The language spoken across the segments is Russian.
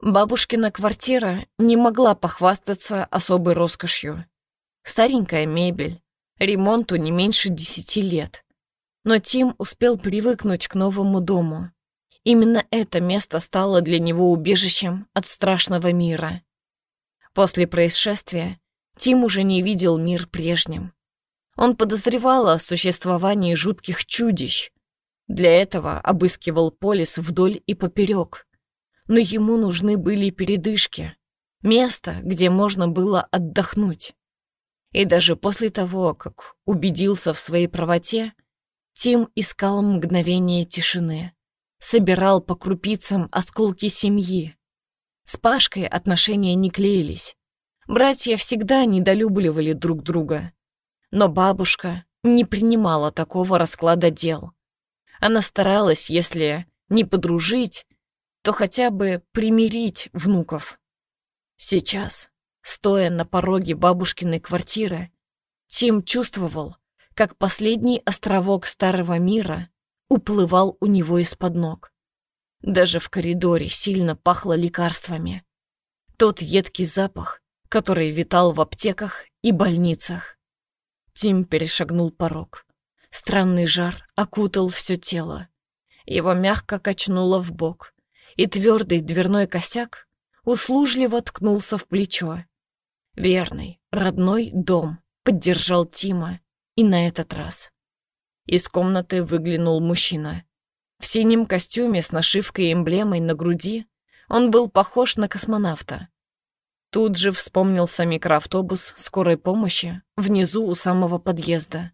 Бабушкина квартира не могла похвастаться особой роскошью. Старенькая мебель, ремонту не меньше десяти лет. Но Тим успел привыкнуть к новому дому. Именно это место стало для него убежищем от страшного мира. После происшествия Тим уже не видел мир прежним. Он подозревал о существовании жутких чудищ. Для этого обыскивал полис вдоль и поперек. Но ему нужны были передышки, место, где можно было отдохнуть. И даже после того, как убедился в своей правоте, Тим искал мгновение тишины, собирал по крупицам осколки семьи. С Пашкой отношения не клеились. Братья всегда недолюбливали друг друга. Но бабушка не принимала такого расклада дел. Она старалась, если не подружить, то хотя бы примирить внуков. Сейчас, стоя на пороге бабушкиной квартиры, Тим чувствовал, как последний островок старого мира уплывал у него из-под ног. Даже в коридоре сильно пахло лекарствами. Тот едкий запах, который витал в аптеках и больницах. Тим перешагнул порог. Странный жар окутал все тело. Его мягко качнуло в бок, и твердый дверной косяк услужливо ткнулся в плечо. Верный, родной дом поддержал Тима и на этот раз. Из комнаты выглянул мужчина. В синем костюме с нашивкой и эмблемой на груди он был похож на космонавта. Тут же вспомнился микроавтобус скорой помощи внизу у самого подъезда.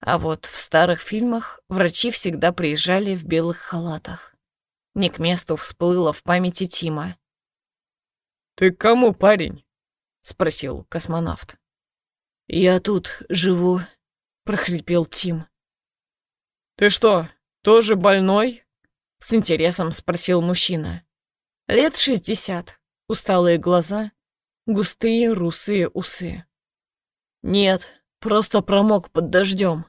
А вот в старых фильмах врачи всегда приезжали в белых халатах. Не к месту всплыло в памяти Тима. «Ты к кому, парень?» — спросил космонавт. «Я тут живу», — прохрипел Тим. «Ты что, тоже больной?» — с интересом спросил мужчина. Лет шестьдесят, усталые глаза, густые русые усы. «Нет, просто промок под дождем.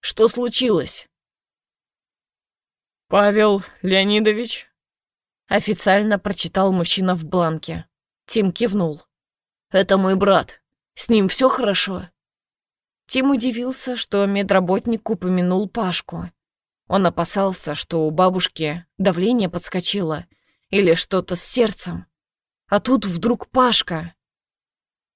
Что случилось?» «Павел Леонидович?» Официально прочитал мужчина в бланке. Тим кивнул. «Это мой брат. С ним все хорошо?» Тим удивился, что медработник упомянул Пашку. Он опасался, что у бабушки давление подскочило или что-то с сердцем. А тут вдруг Пашка.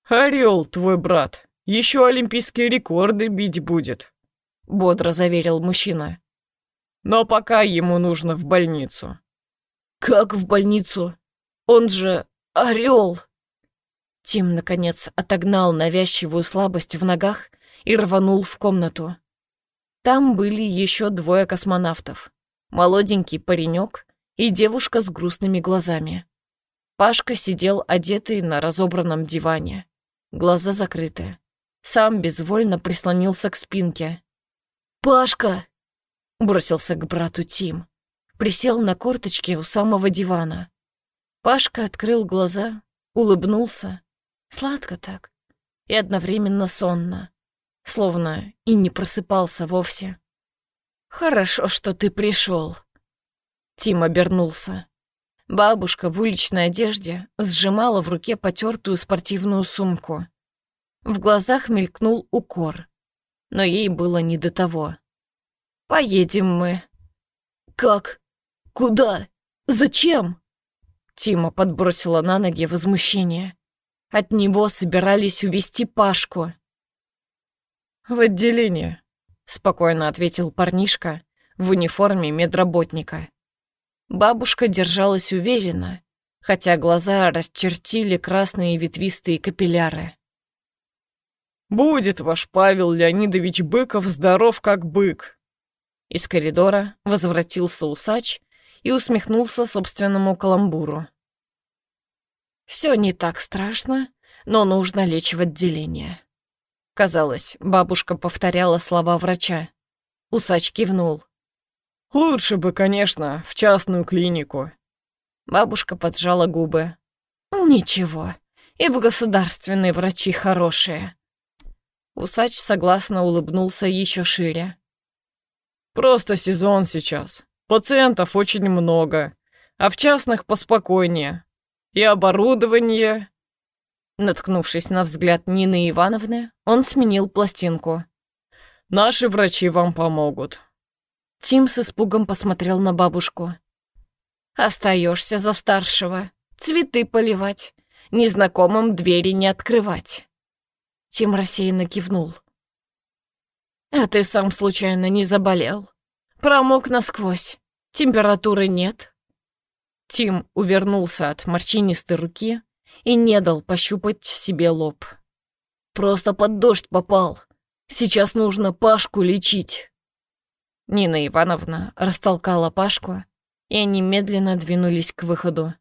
«Орел твой брат, еще олимпийские рекорды бить будет», — бодро заверил мужчина. «Но пока ему нужно в больницу». «Как в больницу? Он же орел!» Тим, наконец, отогнал навязчивую слабость в ногах и рванул в комнату. Там были еще двое космонавтов. Молоденький паренек и девушка с грустными глазами. Пашка сидел одетый на разобранном диване, глаза закрыты. Сам безвольно прислонился к спинке. «Пашка!» — бросился к брату Тим. Присел на корточки у самого дивана. Пашка открыл глаза, улыбнулся. Сладко так и одновременно сонно, словно и не просыпался вовсе. «Хорошо, что ты пришел. Тим обернулся. Бабушка в уличной одежде сжимала в руке потертую спортивную сумку. В глазах мелькнул укор, но ей было не до того. «Поедем мы». «Как? Куда? Зачем?» Тима подбросила на ноги возмущение. От него собирались увести Пашку. «В отделение», — спокойно ответил парнишка в униформе медработника. Бабушка держалась уверенно, хотя глаза расчертили красные ветвистые капилляры. «Будет ваш Павел Леонидович Быков здоров как бык!» Из коридора возвратился усач и усмехнулся собственному каламбуру. «Все не так страшно, но нужно лечь в отделение». Казалось, бабушка повторяла слова врача. Усач кивнул. Лучше бы, конечно, в частную клинику. Бабушка поджала губы. Ничего, и в государственные врачи хорошие. Усач согласно улыбнулся еще шире. Просто сезон сейчас. Пациентов очень много. а в частных поспокойнее. И оборудование...» Наткнувшись на взгляд Нины Ивановны, он сменил пластинку. «Наши врачи вам помогут». Тим с испугом посмотрел на бабушку. «Остаешься за старшего. Цветы поливать. Незнакомым двери не открывать». Тим рассеянно кивнул. «А ты сам случайно не заболел? Промок насквозь. Температуры нет?» Тим увернулся от морщинистой руки и не дал пощупать себе лоб. «Просто под дождь попал. Сейчас нужно Пашку лечить». Нина Ивановна растолкала Пашку, и они медленно двинулись к выходу.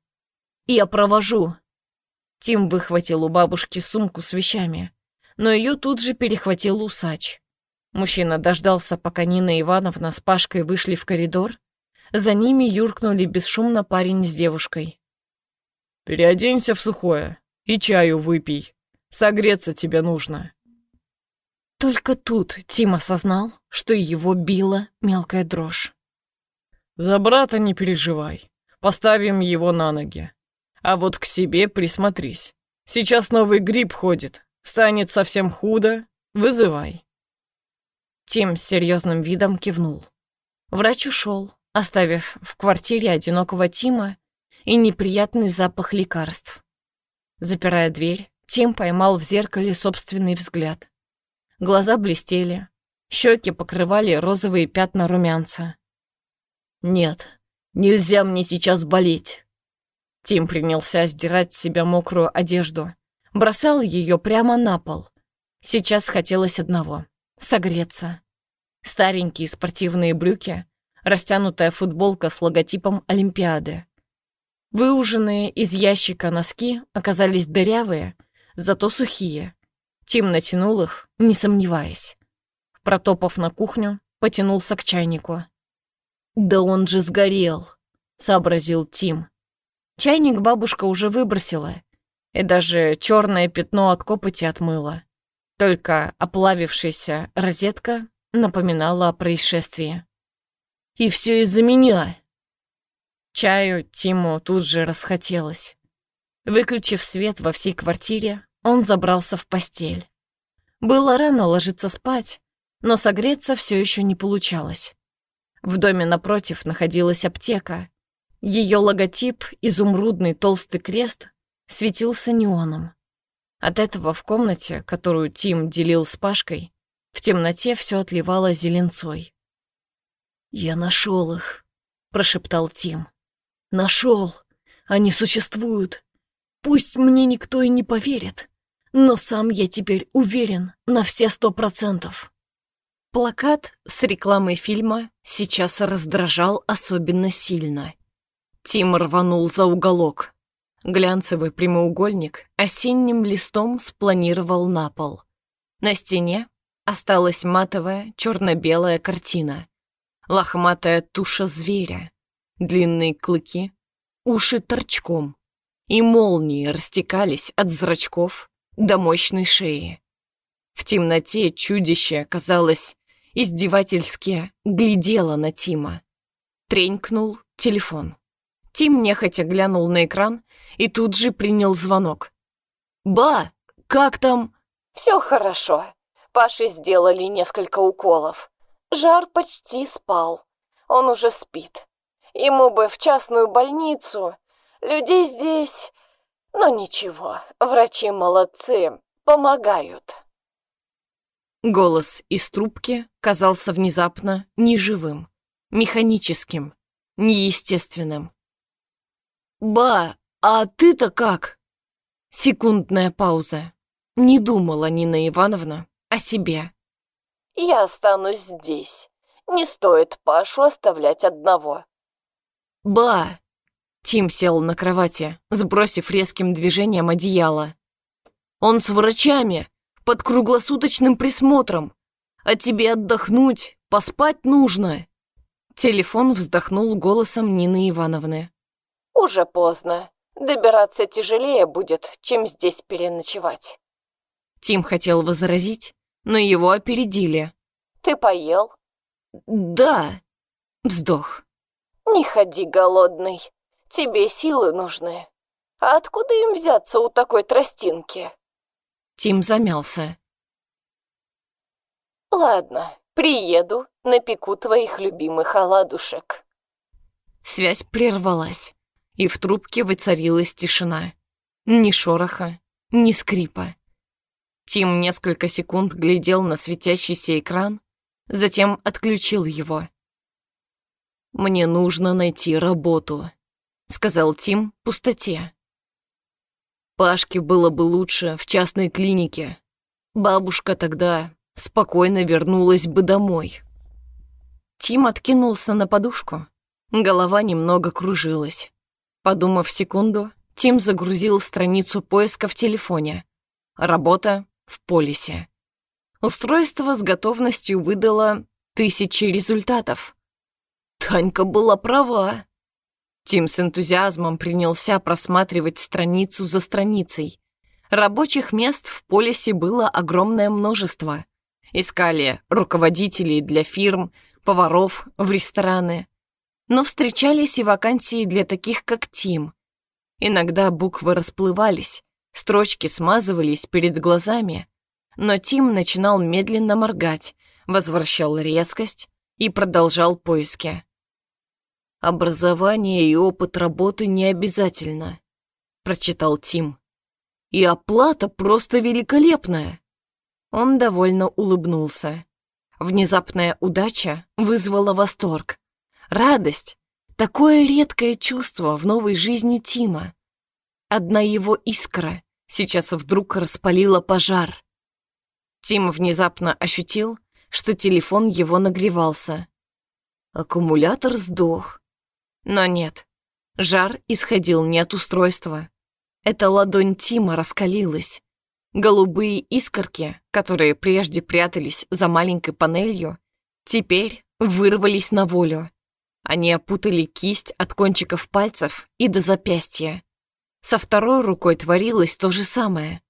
«Я провожу». Тим выхватил у бабушки сумку с вещами, но ее тут же перехватил усач. Мужчина дождался, пока Нина Ивановна с Пашкой вышли в коридор. За ними юркнули бесшумно парень с девушкой. Переоденься в сухое и чаю выпей. Согреться тебе нужно». Только тут Тим осознал, что его била мелкая дрожь. «За брата не переживай. Поставим его на ноги. А вот к себе присмотрись. Сейчас новый грипп ходит. Станет совсем худо. Вызывай». Тим с серьезным видом кивнул. Врач ушел, оставив в квартире одинокого Тима и неприятный запах лекарств. Запирая дверь, Тим поймал в зеркале собственный взгляд. Глаза блестели, щеки покрывали розовые пятна румянца. «Нет, нельзя мне сейчас болеть!» Тим принялся сдирать с себя мокрую одежду, бросал ее прямо на пол. Сейчас хотелось одного — согреться. Старенькие спортивные брюки, растянутая футболка с логотипом Олимпиады. Выуженные из ящика носки оказались дырявые, зато сухие. Тим натянул их, не сомневаясь. Протопав на кухню, потянулся к чайнику. «Да он же сгорел», — сообразил Тим. Чайник бабушка уже выбросила, и даже черное пятно от копоти отмыла. Только оплавившаяся розетка напоминала о происшествии. «И все из-за меня», Чаю Тиму тут же расхотелось. Выключив свет во всей квартире, он забрался в постель. Было рано ложиться спать, но согреться все еще не получалось. В доме напротив находилась аптека. Ее логотип, изумрудный толстый крест, светился неоном. От этого в комнате, которую Тим делил с Пашкой, в темноте все отливало зеленцой. «Я нашел их», — прошептал Тим. Нашел. Они существуют. Пусть мне никто и не поверит, но сам я теперь уверен на все сто процентов. Плакат с рекламой фильма сейчас раздражал особенно сильно. Тим рванул за уголок. Глянцевый прямоугольник осенним листом спланировал на пол. На стене осталась матовая черно-белая картина. Лохматая туша зверя, длинные клыки, уши торчком, и молнии растекались от зрачков до мощной шеи. В темноте чудище, казалось, издевательски глядело на Тима. Тренькнул телефон. Тим нехотя глянул на экран и тут же принял звонок. «Ба, как там?» «Все хорошо. Паше сделали несколько уколов. Жар почти спал. Он уже спит. Ему бы в частную больницу. Людей здесь... Но ничего, врачи молодцы, помогают. Голос из трубки казался внезапно неживым, механическим, неестественным. «Ба, а ты-то как?» Секундная пауза. Не думала Нина Ивановна о себе. «Я останусь здесь. Не стоит Пашу оставлять одного. «Ба!» Тим сел на кровати, сбросив резким движением одеяло. «Он с врачами, под круглосуточным присмотром. А тебе отдохнуть, поспать нужно!» Телефон вздохнул голосом Нины Ивановны. «Уже поздно. Добираться тяжелее будет, чем здесь переночевать». Тим хотел возразить, но его опередили. «Ты поел?» «Да». Вздох. «Не ходи голодный. Тебе силы нужны. А откуда им взяться у такой тростинки? Тим замялся. Ладно, приеду, напеку твоих любимых оладушек. Связь прервалась, и в трубке воцарилась тишина. Ни шороха, ни скрипа. Тим несколько секунд глядел на светящийся экран, затем отключил его. «Мне нужно найти работу», — сказал Тим пустоте. Пашке было бы лучше в частной клинике. Бабушка тогда спокойно вернулась бы домой. Тим откинулся на подушку. Голова немного кружилась. Подумав секунду, Тим загрузил страницу поиска в телефоне. Работа в полисе. Устройство с готовностью выдало тысячи результатов. Танька была права. Тим с энтузиазмом принялся просматривать страницу за страницей. Рабочих мест в полисе было огромное множество. Искали руководителей для фирм, поваров в рестораны. Но встречались и вакансии для таких, как Тим. Иногда буквы расплывались, строчки смазывались перед глазами, но Тим начинал медленно моргать, возвращал резкость и продолжал поиски. «Образование и опыт работы не обязательно», — прочитал Тим. «И оплата просто великолепная». Он довольно улыбнулся. Внезапная удача вызвала восторг. Радость — такое редкое чувство в новой жизни Тима. Одна его искра сейчас вдруг распалила пожар. Тим внезапно ощутил, что телефон его нагревался. Аккумулятор сдох. Но нет, жар исходил не от устройства. Эта ладонь Тима раскалилась. Голубые искорки, которые прежде прятались за маленькой панелью, теперь вырвались на волю. Они опутали кисть от кончиков пальцев и до запястья. Со второй рукой творилось то же самое.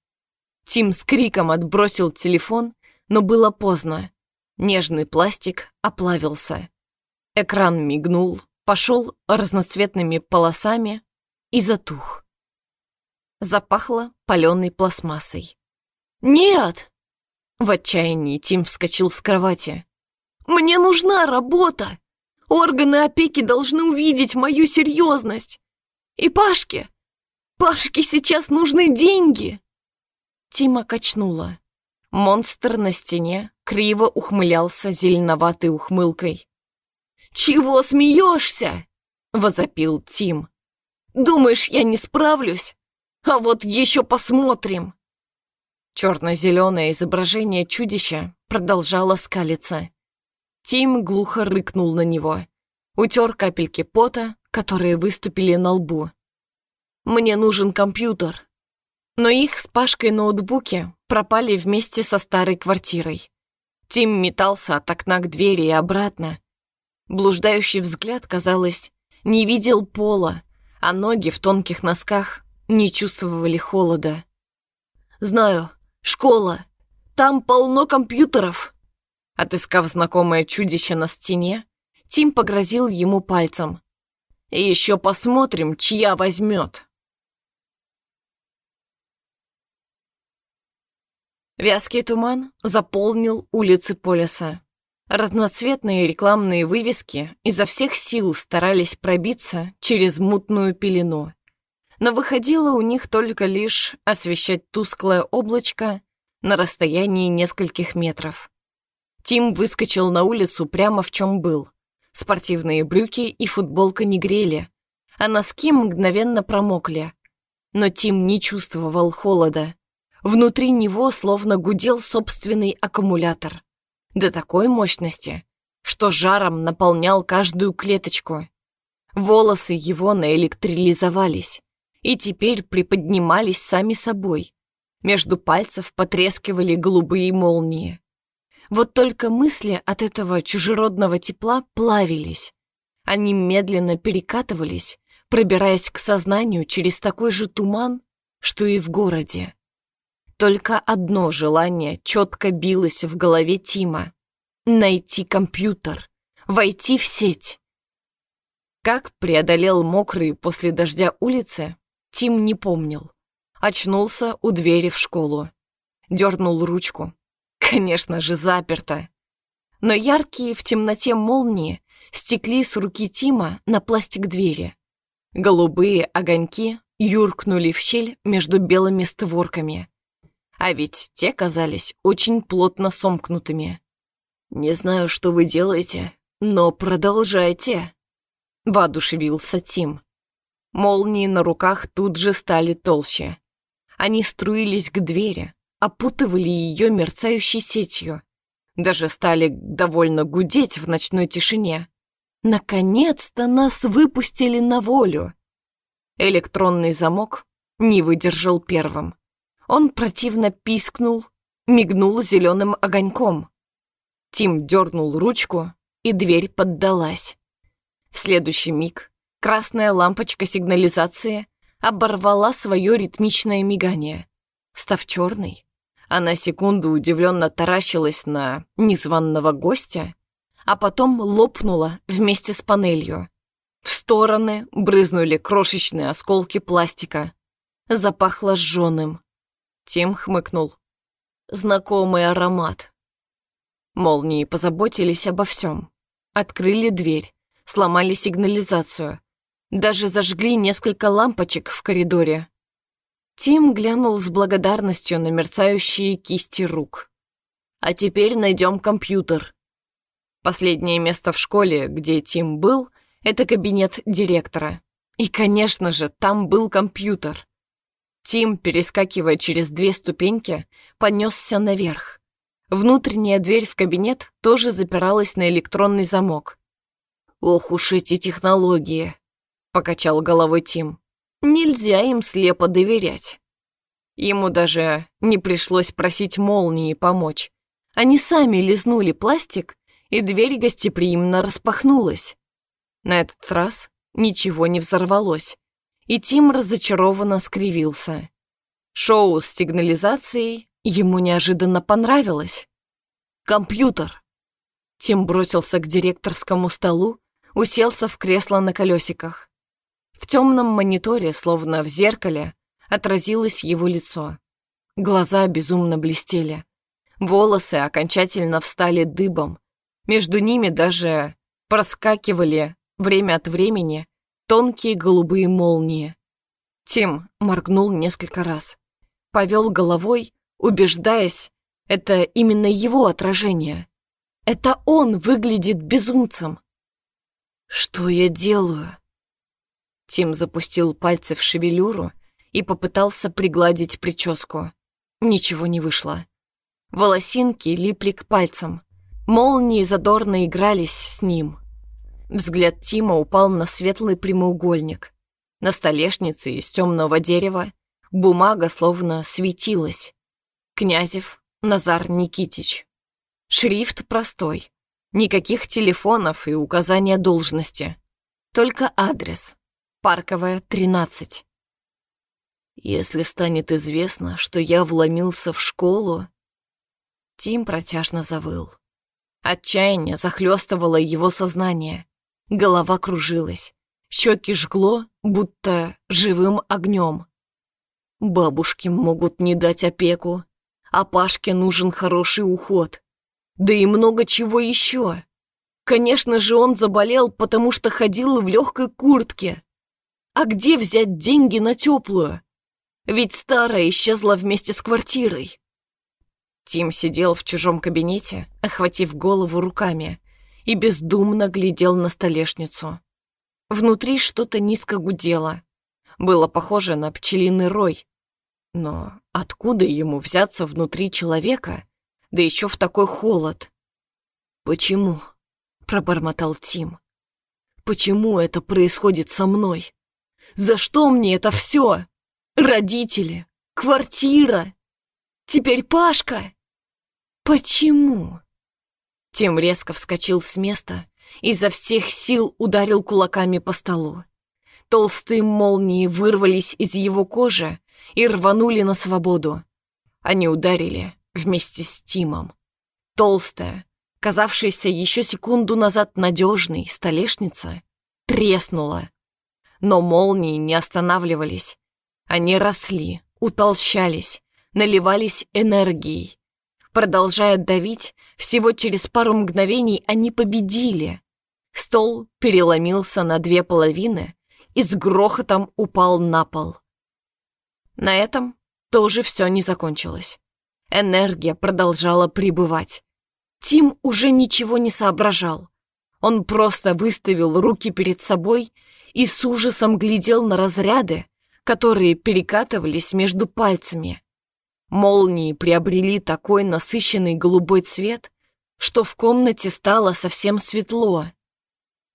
Тим с криком отбросил телефон, но было поздно. Нежный пластик оплавился. Экран мигнул, пошел разноцветными полосами и затух. Запахло паленой пластмассой. «Нет!» В отчаянии Тим вскочил с кровати. «Мне нужна работа! Органы опеки должны увидеть мою серьезность! И Пашке! Пашке сейчас нужны деньги!» Тима качнула. Монстр на стене криво ухмылялся зеленоватой ухмылкой. «Чего смеешься?» — возопил Тим. «Думаешь, я не справлюсь? А вот еще посмотрим!» Черно-зеленое изображение чудища продолжало скалиться. Тим глухо рыкнул на него. Утер капельки пота, которые выступили на лбу. «Мне нужен компьютер», но их с Пашкой ноутбуки пропали вместе со старой квартирой. Тим метался от окна к двери и обратно. Блуждающий взгляд, казалось, не видел пола, а ноги в тонких носках не чувствовали холода. «Знаю, школа. Там полно компьютеров». Отыскав знакомое чудище на стене, Тим погрозил ему пальцем. «Еще посмотрим, чья возьмет». Вязкий туман заполнил улицы Полиса. Разноцветные рекламные вывески изо всех сил старались пробиться через мутную пелену. Но выходило у них только лишь освещать тусклое облачко на расстоянии нескольких метров. Тим выскочил на улицу прямо в чем был. Спортивные брюки и футболка не грели, а носки мгновенно промокли. Но Тим не чувствовал холода. Внутри него словно гудел собственный аккумулятор. До такой мощности, что жаром наполнял каждую клеточку. Волосы его наэлектрилизовались и теперь приподнимались сами собой. Между пальцев потрескивали голубые молнии. Вот только мысли от этого чужеродного тепла плавились. Они медленно перекатывались, пробираясь к сознанию через такой же туман, что и в городе. Только одно желание четко билось в голове Тима — найти компьютер, войти в сеть. Как преодолел мокрые после дождя улицы, Тим не помнил. Очнулся у двери в школу. Дернул ручку. Конечно же, заперто. Но яркие в темноте молнии стекли с руки Тима на пластик двери. Голубые огоньки юркнули в щель между белыми створками. А ведь те казались очень плотно сомкнутыми. «Не знаю, что вы делаете, но продолжайте», — воодушевился Тим. Молнии на руках тут же стали толще. Они струились к двери, опутывали ее мерцающей сетью. Даже стали довольно гудеть в ночной тишине. Наконец-то нас выпустили на волю. Электронный замок не выдержал первым. Он противно пискнул, мигнул зеленым огоньком. Тим дернул ручку, и дверь поддалась. В следующий миг красная лампочка сигнализации оборвала свое ритмичное мигание. Став черной, она секунду удивленно таращилась на незваного гостя, а потом лопнула вместе с панелью. В стороны брызнули крошечные осколки пластика. Запахло сжёным. Тим хмыкнул. Знакомый аромат. Молнии позаботились обо всем. Открыли дверь, сломали сигнализацию. Даже зажгли несколько лампочек в коридоре. Тим глянул с благодарностью на мерцающие кисти рук. «А теперь найдем компьютер». Последнее место в школе, где Тим был — это кабинет директора. И, конечно же, там был компьютер. Тим, перескакивая через две ступеньки, понесся наверх. Внутренняя дверь в кабинет тоже запиралась на электронный замок. «Ох уж эти технологии!» — покачал головой Тим. «Нельзя им слепо доверять». Ему даже не пришлось просить молнии помочь. Они сами лизнули пластик, и дверь гостеприимно распахнулась. На этот раз ничего не взорвалось, и Тим разочарованно скривился. Шоу с сигнализацией ему неожиданно понравилось. «Компьютер!» Тим бросился к директорскому столу, уселся в кресло на колесиках. В темном мониторе, словно в зеркале, отразилось его лицо. Глаза безумно блестели. Волосы окончательно встали дыбом. Между ними даже проскакивали время от времени тонкие голубые молнии. Тим моргнул несколько раз. Повел головой, убеждаясь, это именно его отражение. Это он выглядит безумцем. Что я делаю? Тим запустил пальцы в шевелюру и попытался пригладить прическу. Ничего не вышло. Волосинки липли к пальцам. Молнии задорно игрались с ним. Взгляд Тима упал на светлый прямоугольник. На столешнице из темного дерева бумага словно светилась. Князев Назар Никитич. Шрифт простой. Никаких телефонов и указания должности. Только адрес. Парковая, 13. Если станет известно, что я вломился в школу... Тим протяжно завыл. Отчаяние захлестывало его сознание. Голова кружилась, щеки жгло, будто живым огнем. Бабушки могут не дать опеку, а Пашке нужен хороший уход. Да и много чего еще. Конечно же, он заболел, потому что ходил в легкой куртке. А где взять деньги на теплую? Ведь старая исчезла вместе с квартирой. Тим сидел в чужом кабинете, охватив голову руками, и бездумно глядел на столешницу. Внутри что-то низко гудело. Было похоже на пчелиный рой. Но откуда ему взяться внутри человека, да еще в такой холод? «Почему?» — пробормотал Тим. «Почему это происходит со мной? За что мне это все? Родители, квартира, теперь Пашка? Почему?» Тим резко вскочил с места и изо всех сил ударил кулаками по столу. Толстые молнии вырвались из его кожи и рванули на свободу. Они ударили вместе с Тимом. Толстая, казавшаяся еще секунду назад надежной столешница, треснуло. Но молнии не останавливались. Они росли, утолщались, наливались энергией. Продолжая давить, всего через пару мгновений они победили. Стол переломился на две половины и с грохотом упал на пол. На этом тоже все не закончилось. Энергия продолжала прибывать. Тим уже ничего не соображал. Он просто выставил руки перед собой и с ужасом глядел на разряды, которые перекатывались между пальцами. Молнии приобрели такой насыщенный голубой цвет, что в комнате стало совсем светло.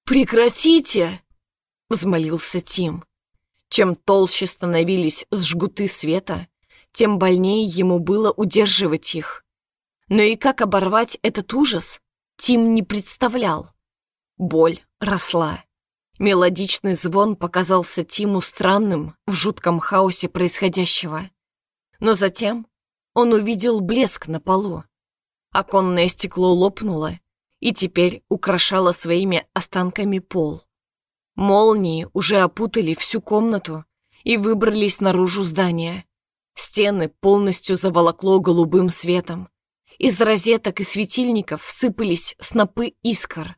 «Прекратите!» — взмолился Тим. Чем толще становились жгуты света, тем больнее ему было удерживать их. Но и как оборвать этот ужас, Тим не представлял. Боль росла. Мелодичный звон показался Тиму странным в жутком хаосе происходящего. Но затем он увидел блеск на полу. Оконное стекло лопнуло и теперь украшало своими останками пол. Молнии уже опутали всю комнату и выбрались наружу здания. Стены полностью заволокло голубым светом. Из розеток и светильников сыпались снопы искр.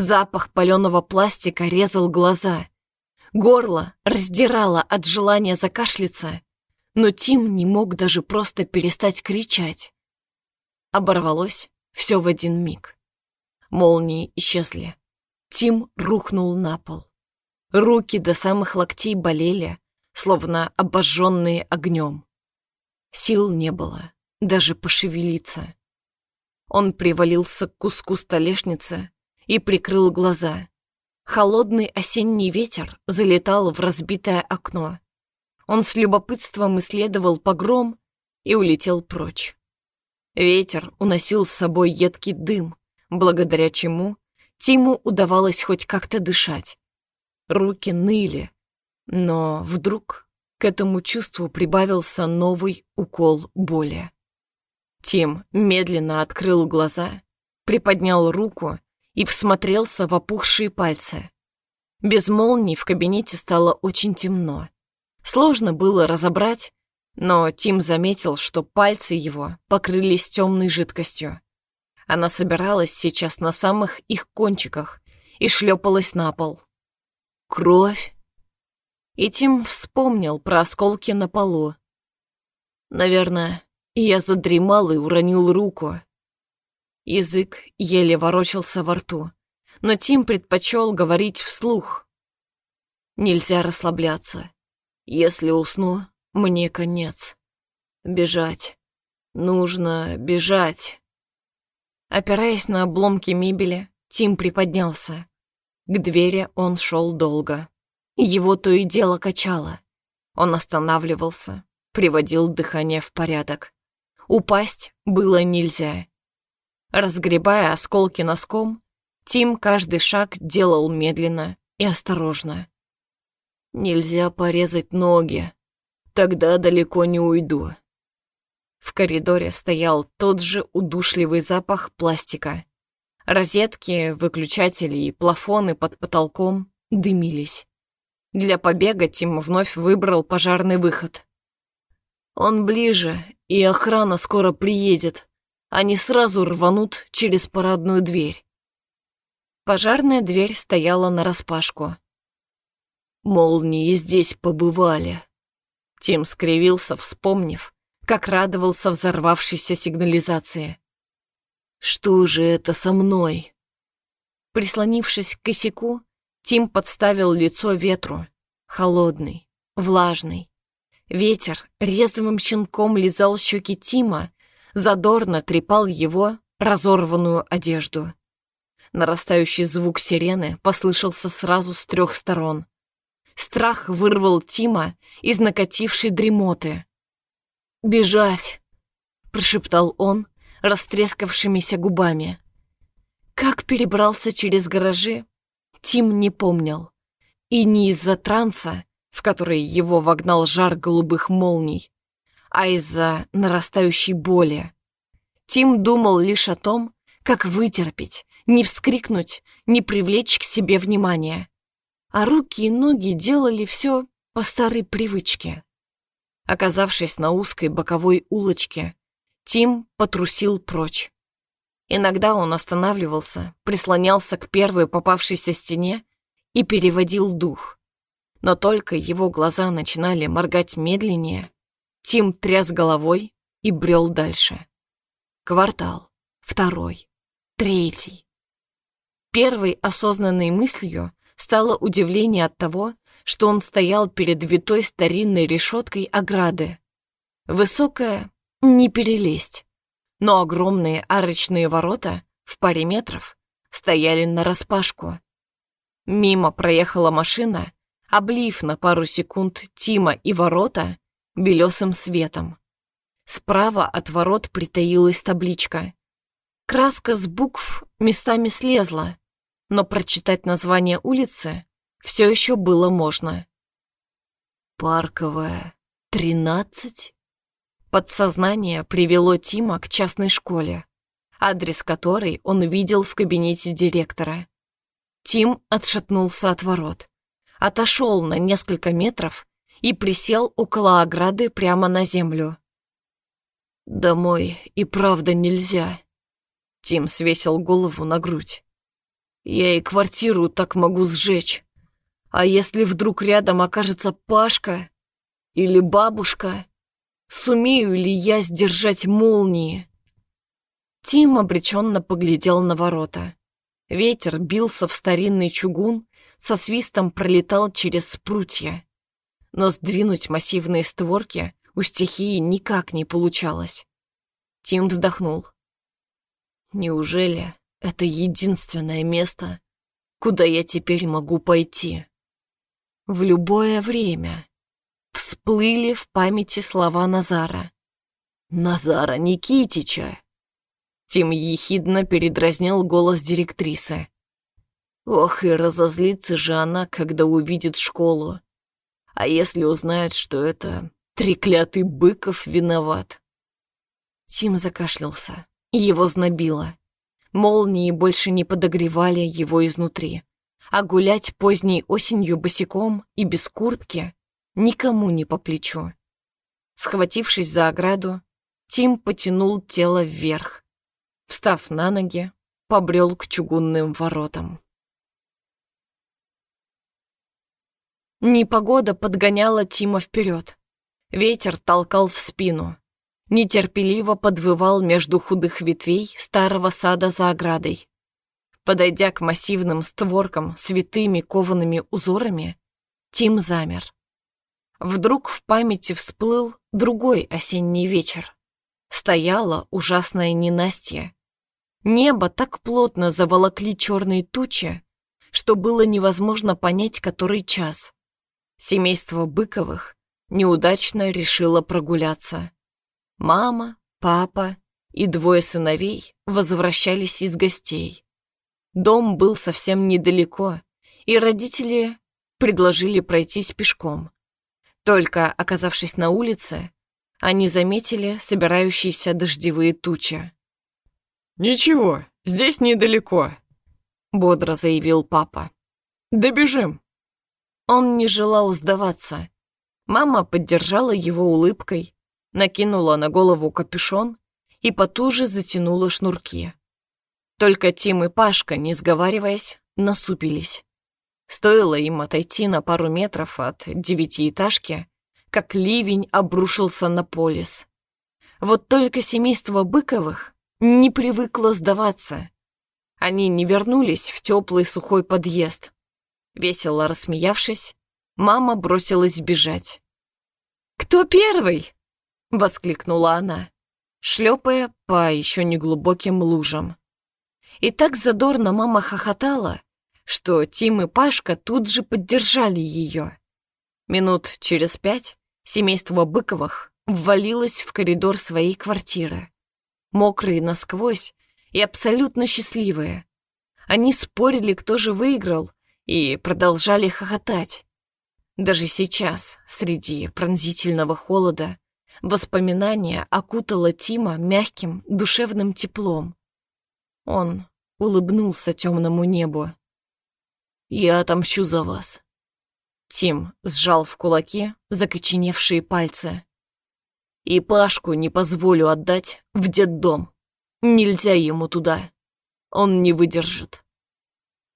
Запах паленого пластика резал глаза. Горло раздирало от желания закашляться, но Тим не мог даже просто перестать кричать. Оборвалось все в один миг. Молнии исчезли. Тим рухнул на пол. Руки до самых локтей болели, словно обожженные огнем. Сил не было, даже пошевелиться. Он привалился к куску столешницы и прикрыл глаза. Холодный осенний ветер залетал в разбитое окно. Он с любопытством исследовал погром и улетел прочь. Ветер уносил с собой едкий дым, благодаря чему Тиму удавалось хоть как-то дышать. Руки ныли, но вдруг к этому чувству прибавился новый укол боли. Тим медленно открыл глаза, приподнял руку и всмотрелся в опухшие пальцы. Без молний в кабинете стало очень темно. Сложно было разобрать, но Тим заметил, что пальцы его покрылись темной жидкостью. Она собиралась сейчас на самых их кончиках и шлепалась на пол. Кровь. И Тим вспомнил про осколки на полу. Наверное, я задремал и уронил руку. Язык еле ворочался во рту, но Тим предпочел говорить вслух. Нельзя расслабляться. Если усну, мне конец. Бежать. Нужно бежать. Опираясь на обломки мебели, Тим приподнялся. К двери он шел долго. Его то и дело качало. Он останавливался, приводил дыхание в порядок. Упасть было нельзя. Разгребая осколки носком, Тим каждый шаг делал медленно и осторожно. Нельзя порезать ноги, тогда далеко не уйду. В коридоре стоял тот же удушливый запах пластика. Розетки, выключатели и плафоны под потолком дымились. Для побега Тим вновь выбрал пожарный выход. Он ближе, и охрана скоро приедет. Они сразу рванут через парадную дверь. Пожарная дверь стояла нараспашку. Молнии здесь побывали. Тим скривился, вспомнив, как радовался взорвавшейся сигнализации. «Что же это со мной?» Прислонившись к косяку, Тим подставил лицо ветру. Холодный, влажный. Ветер резвым щенком лизал щеки Тима, задорно трепал его разорванную одежду. Нарастающий звук сирены послышался сразу с трех сторон. Страх вырвал Тима из накатившей дремоты. «Бежать!» — прошептал он растрескавшимися губами. Как перебрался через гаражи, Тим не помнил. И не из-за транса, в который его вогнал жар голубых молний, а из-за нарастающей боли. Тим думал лишь о том, как вытерпеть, не вскрикнуть, не привлечь к себе внимания. а руки и ноги делали все по старой привычке. Оказавшись на узкой боковой улочке, Тим потрусил прочь. Иногда он останавливался, прислонялся к первой попавшейся стене и переводил дух. Но только его глаза начинали моргать медленнее, Тим тряс головой и брел дальше. Квартал, второй, третий. Первой осознанной мыслью стало удивление от того, что он стоял перед витой старинной решеткой ограды. Высокая — не перелезть, но огромные арочные ворота в паре метров стояли нараспашку. Мимо проехала машина, облив на пару секунд Тима и ворота белесым светом. Справа от ворот притаилась табличка. Краска с букв местами слезла, но прочитать название улицы все еще было можно. «Парковая, тринадцать?» Подсознание привело Тима к частной школе, адрес которой он видел в кабинете директора. Тим отшатнулся от ворот, отошел на несколько метров и присел около ограды прямо на землю. «Домой и правда нельзя», — Тим свесил голову на грудь. «Я и квартиру так могу сжечь. А если вдруг рядом окажется Пашка или бабушка, сумею ли я сдержать молнии?» Тим обреченно поглядел на ворота. Ветер бился в старинный чугун, со свистом пролетал через прутья. Но сдвинуть массивные створки у стихии никак не получалось. Тим вздохнул. Неужели это единственное место, куда я теперь могу пойти? В любое время. Всплыли в памяти слова Назара. Назара Никитича. Тим ехидно передразнил голос директрисы. Ох, и разозлится же она, когда увидит школу. А если узнает, что это треклятый Быков виноват? Тим закашлялся, его знобило. Молнии больше не подогревали его изнутри. А гулять поздней осенью босиком и без куртки никому не по плечу. Схватившись за ограду, Тим потянул тело вверх, Встав на ноги, побрел к чугунным воротам. Непогода подгоняла Тима вперед. Ветер толкал в спину. Нетерпеливо подвывал между худых ветвей старого сада за оградой. Подойдя к массивным створкам с витыми коваными узорами, Тим замер. Вдруг в памяти всплыл другой осенний вечер. Стояла ужасная ненастье, Небо так плотно заволокли черные тучи, что было невозможно понять, который час. Семейство Быковых неудачно решило прогуляться. Мама, папа и двое сыновей возвращались из гостей. Дом был совсем недалеко, и родители предложили пройтись пешком. Только оказавшись на улице, они заметили собирающиеся дождевые тучи. «Ничего, здесь недалеко», — бодро заявил папа. «Добежим». Он не желал сдаваться. Мама поддержала его улыбкой, накинула на голову капюшон и потуже затянула шнурки. Только Тим и Пашка, не сговариваясь, насупились. Стоило им отойти на пару метров от девятиэтажки, как ливень обрушился на полис. Вот только семейство Быковых не привыкла сдаваться. Они не вернулись в теплый сухой подъезд. Весело рассмеявшись, мама бросилась бежать. «Кто первый?» — воскликнула она, шлепая по еще неглубоким лужам. И так задорно мама хохотала, что Тим и Пашка тут же поддержали ее. Минут через пять семейство Быковых ввалилось в коридор своей квартиры мокрые насквозь и абсолютно счастливые. Они спорили, кто же выиграл, и продолжали хохотать. Даже сейчас, среди пронзительного холода, воспоминание окутало Тима мягким, душевным теплом. Он улыбнулся темному небу. Я отомщу за вас». Тим сжал в кулаки закоченевшие пальцы. «И Пашку не позволю отдать в детдом. Нельзя ему туда. Он не выдержит».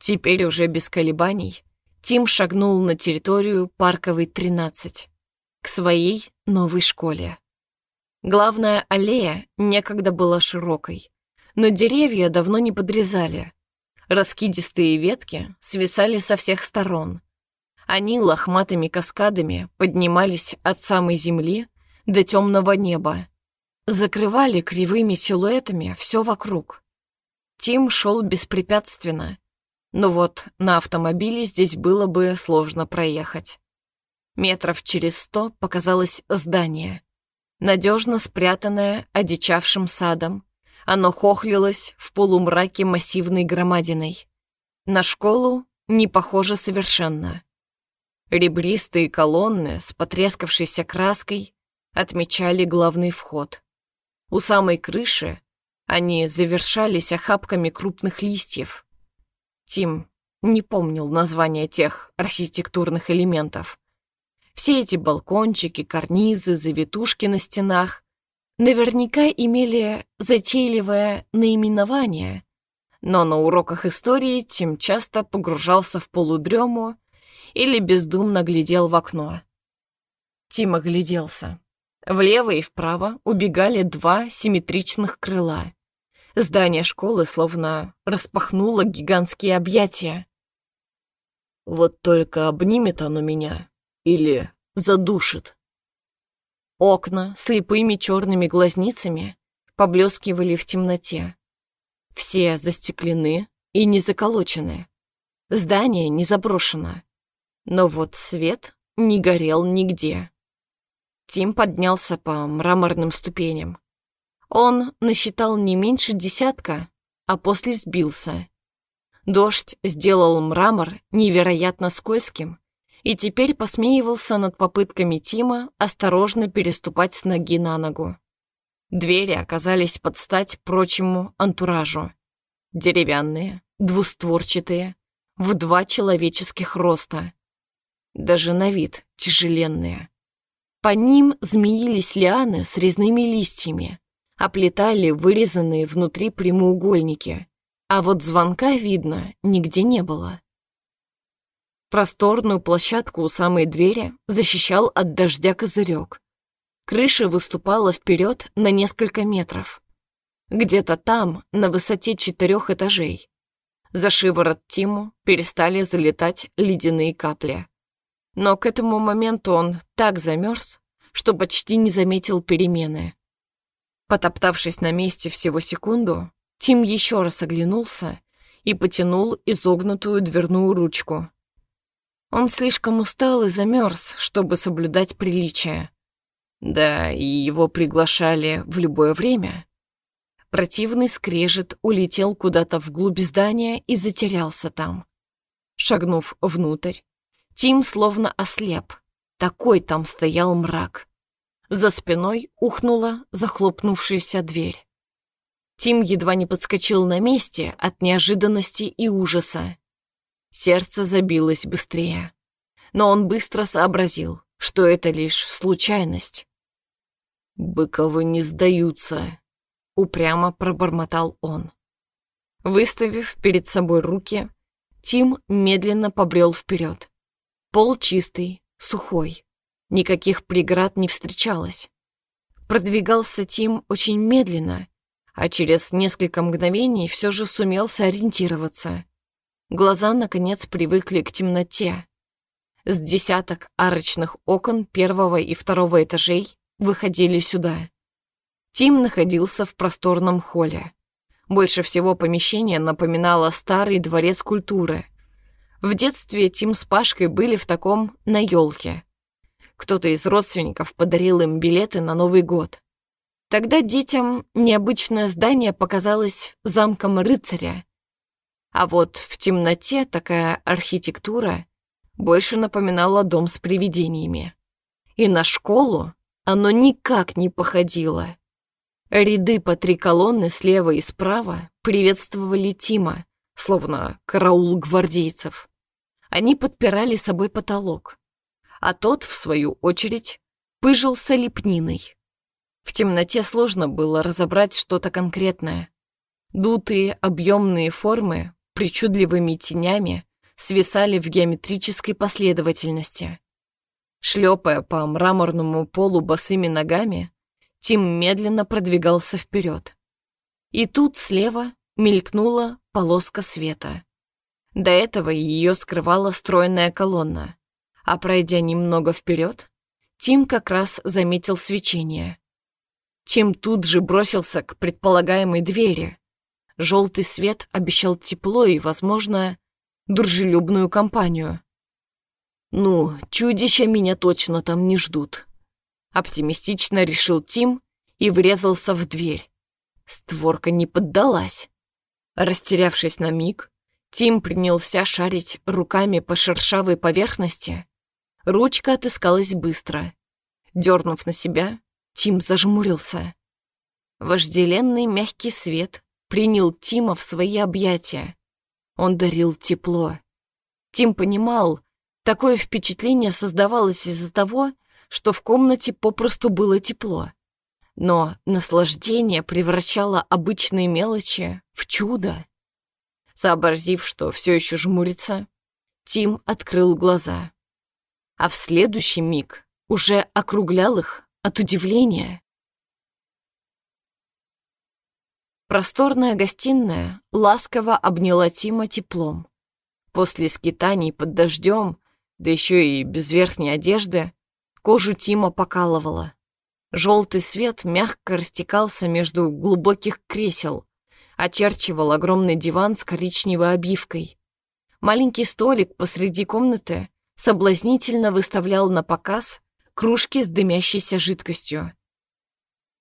Теперь уже без колебаний Тим шагнул на территорию Парковой 13, к своей новой школе. Главная аллея некогда была широкой, но деревья давно не подрезали. Раскидистые ветки свисали со всех сторон. Они лохматыми каскадами поднимались от самой земли до темного неба, закрывали кривыми силуэтами все вокруг. Тим шел беспрепятственно, но вот на автомобиле здесь было бы сложно проехать. Метров через сто показалось здание, надежно спрятанное одичавшим садом. Оно хохлилось в полумраке массивной громадиной. На школу не похоже совершенно. Ребристые колонны с потрескавшейся краской отмечали главный вход. У самой крыши они завершались охапками крупных листьев, Тим не помнил названия тех архитектурных элементов. Все эти балкончики, карнизы, завитушки на стенах наверняка имели затейливое наименование, но на уроках истории Тим часто погружался в полудрему или бездумно глядел в окно. Тим огляделся. Влево и вправо убегали два симметричных крыла. Здание школы словно распахнуло гигантские объятия. Вот только обнимет оно меня или задушит. Окна слепыми черными глазницами поблескивали в темноте. Все застеклены и не заколочены. Здание не заброшено. Но вот свет не горел нигде. Тим поднялся по мраморным ступеням. Он насчитал не меньше десятка, а после сбился. Дождь сделал мрамор невероятно скользким и теперь посмеивался над попытками Тима осторожно переступать с ноги на ногу. Двери оказались под стать прочему антуражу. Деревянные, двустворчатые, в два человеческих роста. Даже на вид тяжеленные. По ним змеились лианы с резными листьями, оплетали вырезанные внутри прямоугольники, а вот звонка, видно, нигде не было. Просторную площадку у самой двери защищал от дождя козырек. Крыша выступала вперед на несколько метров. Где-то там, на высоте четырех этажей. За шиворот Тиму перестали залетать ледяные капли. Но к этому моменту он так замерз, что почти не заметил перемены. Потоптавшись на месте всего секунду, Тим еще раз оглянулся и потянул изогнутую дверную ручку. Он слишком устал и замерз, чтобы соблюдать приличие. Да, и его приглашали в любое время. Противный скрежет улетел куда-то вглубь здания и затерялся там. Шагнув внутрь, Тим словно ослеп. Такой там стоял мрак. За спиной ухнула захлопнувшаяся дверь. Тим едва не подскочил на месте от неожиданности и ужаса. Сердце забилось быстрее. Но он быстро сообразил, что это лишь случайность. «Быковы не сдаются», — упрямо пробормотал он. Выставив перед собой руки, Тим медленно побрел вперед. Пол чистый, сухой. Никаких преград не встречалось. Продвигался Тим очень медленно, а через несколько мгновений все же сумел сориентироваться. Глаза, наконец, привыкли к темноте. С десяток арочных окон первого и второго этажей выходили сюда. Тим находился в просторном холле. Больше всего помещение напоминало старый дворец культуры. В детстве Тим с Пашкой были в таком на елке. Кто-то из родственников подарил им билеты на Новый год. Тогда детям необычное здание показалось замком рыцаря. А вот в темноте такая архитектура больше напоминала дом с привидениями. И на школу оно никак не походило. Ряды по три колонны слева и справа приветствовали Тима, словно караул гвардейцев. Они подпирали собой потолок, а тот, в свою очередь, пыжился лепниной. В темноте сложно было разобрать что-то конкретное. Дутые объемные формы причудливыми тенями свисали в геометрической последовательности. Шлепая по мраморному полу босыми ногами, Тим медленно продвигался вперед. И тут слева мелькнула полоска света. До этого ее скрывала стройная колонна, а пройдя немного вперед, Тим как раз заметил свечение. Тим тут же бросился к предполагаемой двери. Желтый свет обещал тепло и, возможно, дружелюбную компанию. «Ну, чудища меня точно там не ждут», — оптимистично решил Тим и врезался в дверь. Створка не поддалась. Растерявшись на миг, Тим принялся шарить руками по шершавой поверхности. Ручка отыскалась быстро. Дернув на себя, Тим зажмурился. Вожделенный мягкий свет принял Тима в свои объятия. Он дарил тепло. Тим понимал, такое впечатление создавалось из-за того, что в комнате попросту было тепло. Но наслаждение превращало обычные мелочи в чудо. Сообразив, что все еще жмурится, Тим открыл глаза. А в следующий миг уже округлял их от удивления. Просторная гостиная ласково обняла Тима теплом. После скитаний под дождем, да еще и без верхней одежды, кожу Тима покалывала. Желтый свет мягко растекался между глубоких кресел, очерчивал огромный диван с коричневой обивкой. Маленький столик посреди комнаты соблазнительно выставлял на показ кружки с дымящейся жидкостью.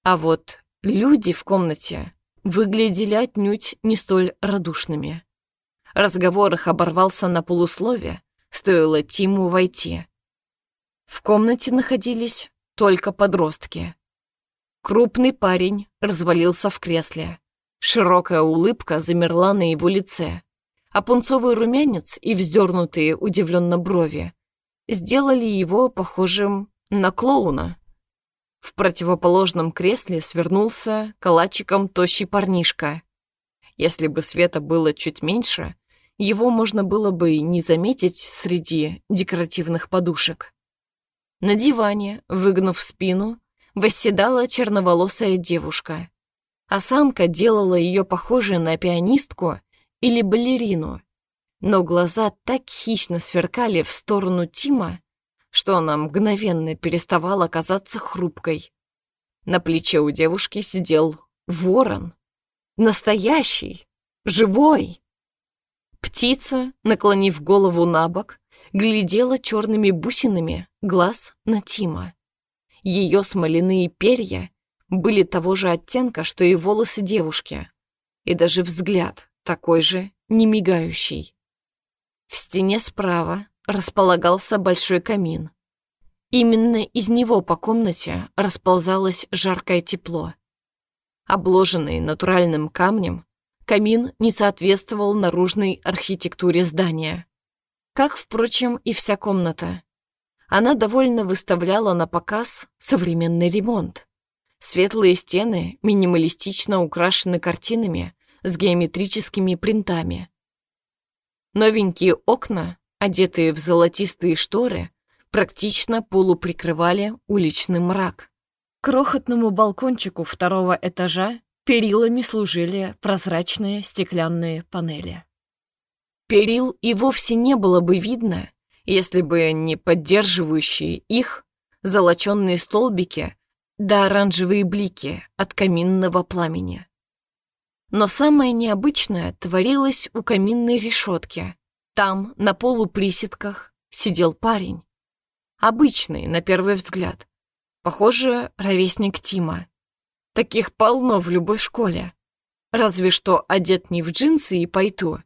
А вот люди в комнате выглядели отнюдь не столь радушными. Разговор их оборвался на полуслове, стоило Тиму войти. В комнате находились только подростки. Крупный парень развалился в кресле. Широкая улыбка замерла на его лице, а пунцовый румянец и вздернутые удивленно брови сделали его похожим на клоуна. В противоположном кресле свернулся калачиком тощий парнишка. Если бы света было чуть меньше, его можно было бы не заметить среди декоративных подушек. На диване, выгнув спину, восседала черноволосая девушка. Осанка делала ее похожей на пианистку или балерину, но глаза так хищно сверкали в сторону Тима, что она мгновенно переставала казаться хрупкой. На плече у девушки сидел ворон. Настоящий, живой. Птица, наклонив голову на бок, глядела черными бусинами глаз на Тима. Ее смоляные перья были того же оттенка, что и волосы девушки, и даже взгляд такой же, не мигающий. В стене справа располагался большой камин. Именно из него по комнате расползалось жаркое тепло. Обложенный натуральным камнем, камин не соответствовал наружной архитектуре здания. Как, впрочем, и вся комната. Она довольно выставляла на показ современный ремонт. Светлые стены минималистично украшены картинами с геометрическими принтами. Новенькие окна одетые в золотистые шторы, практично полуприкрывали уличный мрак. крохотному балкончику второго этажа перилами служили прозрачные стеклянные панели. Перил и вовсе не было бы видно, если бы не поддерживающие их золоченные столбики да оранжевые блики от каминного пламени. Но самое необычное творилось у каминной решетки, там, на полуприседках, сидел парень. Обычный, на первый взгляд. Похоже, ровесник Тима. Таких полно в любой школе. Разве что одет не в джинсы и пальто,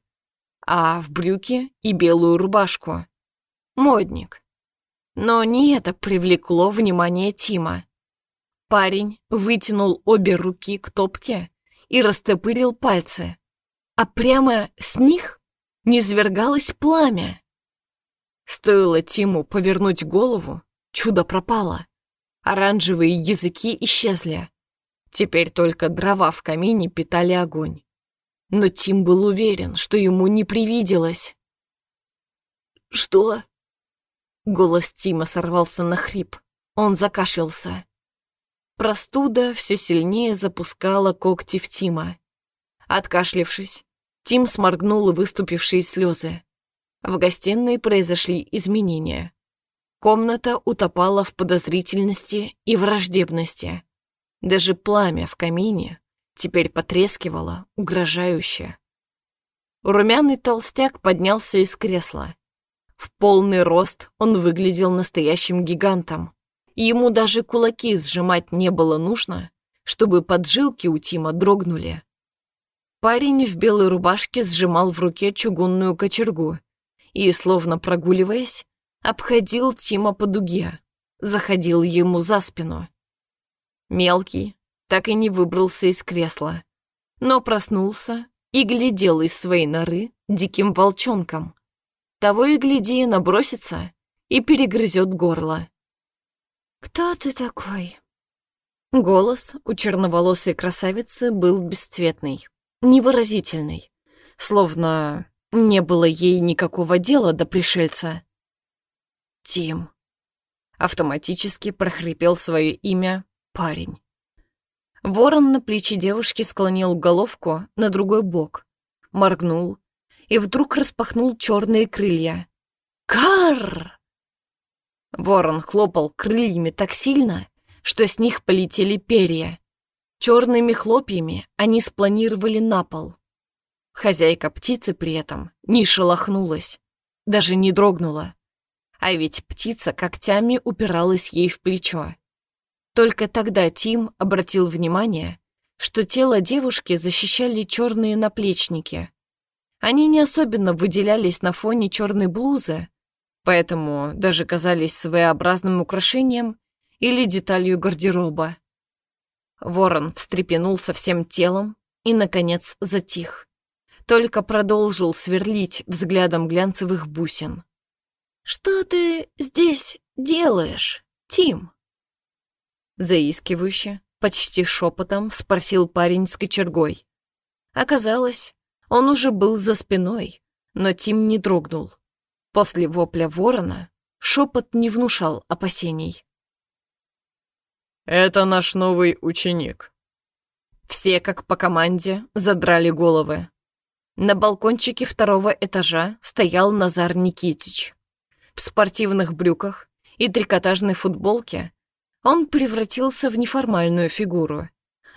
а в брюки и белую рубашку. Модник. Но не это привлекло внимание Тима. Парень вытянул обе руки к топке и растопырил пальцы, а прямо с них низвергалось пламя. Стоило Тиму повернуть голову, чудо пропало. Оранжевые языки исчезли. Теперь только дрова в камине питали огонь. Но Тим был уверен, что ему не привиделось. «Что?» Голос Тима сорвался на хрип. Он закашлялся. Простуда все сильнее запускала когти в Тима. Откашлившись, Тим сморгнул выступившие слезы. В гостиной произошли изменения. Комната утопала в подозрительности и враждебности. Даже пламя в камине теперь потрескивало угрожающе. Румяный толстяк поднялся из кресла. В полный рост он выглядел настоящим гигантом. Ему даже кулаки сжимать не было нужно, чтобы поджилки у Тима дрогнули. Парень в белой рубашке сжимал в руке чугунную кочергу и, словно прогуливаясь, обходил Тима по дуге, заходил ему за спину. Мелкий так и не выбрался из кресла, но проснулся и глядел из своей норы диким волчонком. Того и гляди, набросится и перегрызет горло. «Кто ты такой?» Голос у черноволосой красавицы был бесцветный, невыразительный, словно не было ей никакого дела до пришельца. «Тим», — автоматически прохрипел свое имя парень. Ворон на плечи девушки склонил головку на другой бок, моргнул и вдруг распахнул черные крылья. «Карр!» Ворон хлопал крыльями так сильно, что с них полетели перья. Черными хлопьями они спланировали на пол. Хозяйка птицы при этом не шелохнулась, даже не дрогнула. А ведь птица когтями упиралась ей в плечо. Только тогда Тим обратил внимание, что тело девушки защищали черные наплечники. Они не особенно выделялись на фоне черной блузы, поэтому даже казались своеобразным украшением или деталью гардероба. Ворон встрепенулся всем телом и, наконец, затих. Только продолжил сверлить взглядом глянцевых бусин. «Что ты здесь делаешь, Тим?» Заискивающе, почти шепотом спросил парень с кочергой. Оказалось, он уже был за спиной, но Тим не дрогнул. После вопля ворона шепот не внушал опасений. «Это наш новый ученик». Все, как по команде, задрали головы. На балкончике второго этажа стоял Назар Никитич. В спортивных брюках и трикотажной футболке он превратился в неформальную фигуру,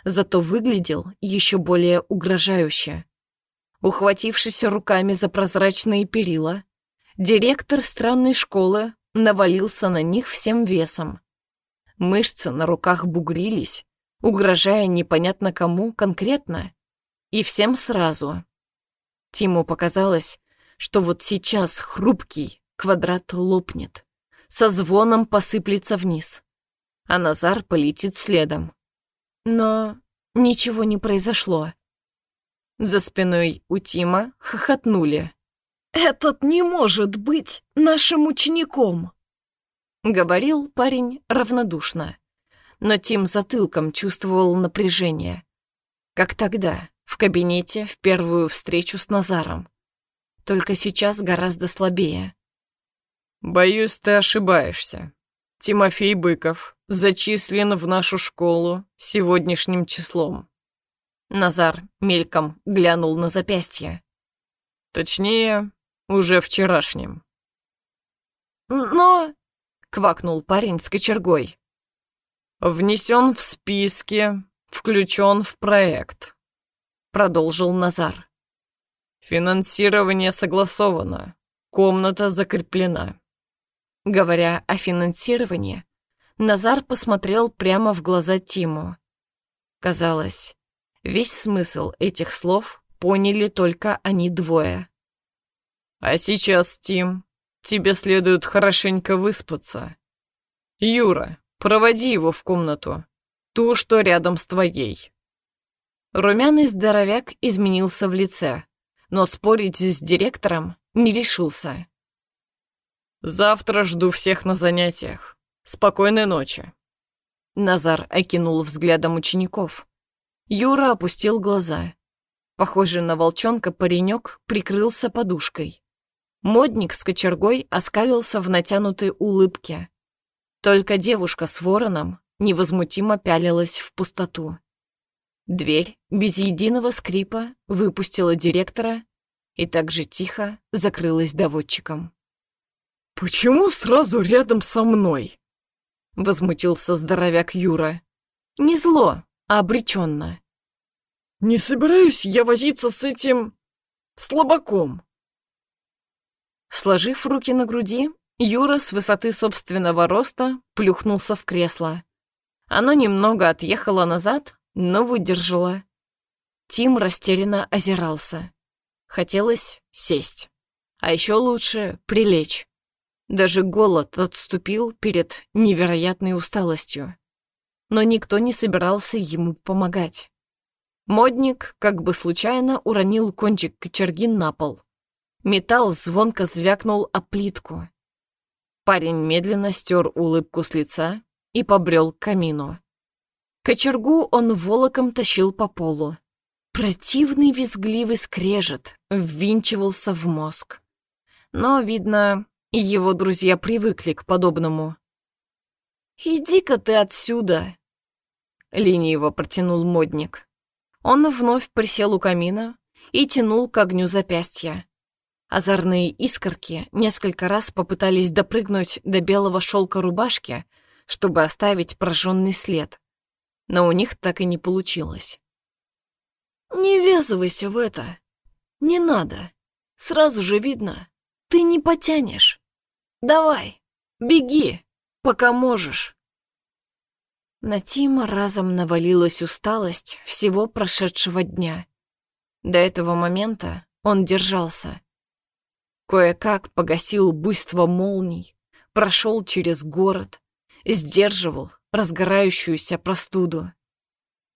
зато выглядел еще более угрожающе. Ухватившись руками за прозрачные перила, Директор странной школы навалился на них всем весом. Мышцы на руках бугрились, угрожая непонятно кому конкретно, и всем сразу. Тиму показалось, что вот сейчас хрупкий квадрат лопнет, со звоном посыплется вниз, а Назар полетит следом. Но ничего не произошло. За спиной у Тима хохотнули. «Этот не может быть нашим учеником!» Говорил парень равнодушно, но Тим затылком чувствовал напряжение. Как тогда, в кабинете, в первую встречу с Назаром. Только сейчас гораздо слабее. «Боюсь, ты ошибаешься. Тимофей Быков зачислен в нашу школу сегодняшним числом». Назар мельком глянул на запястье. Точнее, уже вчерашним. «Но...» — квакнул парень с кочергой. «Внесен в списки, включен в проект», — продолжил Назар. «Финансирование согласовано, комната закреплена». Говоря о финансировании, Назар посмотрел прямо в глаза Тиму. Казалось, весь смысл этих слов поняли только они двое. А сейчас, Тим, тебе следует хорошенько выспаться. Юра, проводи его в комнату, ту, что рядом с твоей. Румяный здоровяк изменился в лице, но спорить с директором не решился. Завтра жду всех на занятиях. Спокойной ночи. Назар окинул взглядом учеников. Юра опустил глаза. Похожий на волчонка паренек прикрылся подушкой. Модник с кочергой оскалился в натянутой улыбке. Только девушка с вороном невозмутимо пялилась в пустоту. Дверь без единого скрипа выпустила директора и также тихо закрылась доводчиком. «Почему сразу рядом со мной?» — возмутился здоровяк Юра. «Не зло, а обреченно. «Не собираюсь я возиться с этим... слабаком». Сложив руки на груди, Юра с высоты собственного роста плюхнулся в кресло. Оно немного отъехало назад, но выдержало. Тим растерянно озирался. Хотелось сесть. А еще лучше прилечь. Даже голод отступил перед невероятной усталостью. Но никто не собирался ему помогать. Модник как бы случайно уронил кончик кочерги на пол. Металл звонко звякнул о плитку. Парень медленно стер улыбку с лица и побрел к камину. Кочергу он волоком тащил по полу. Противный визгливый скрежет ввинчивался в мозг. Но, видно, его друзья привыкли к подобному. «Иди-ка ты отсюда!» — лениво протянул модник. Он вновь присел у камина и тянул к огню запястья. Озорные искорки несколько раз попытались допрыгнуть до белого шелка рубашки, чтобы оставить прожженный след, но у них так и не получилось. «Не ввязывайся в это. Не надо. Сразу же видно. Ты не потянешь. Давай, беги, пока можешь». На Тима разом навалилась усталость всего прошедшего дня. До этого момента он держался. Кое-как погасил буйство молний, прошел через город, сдерживал разгорающуюся простуду.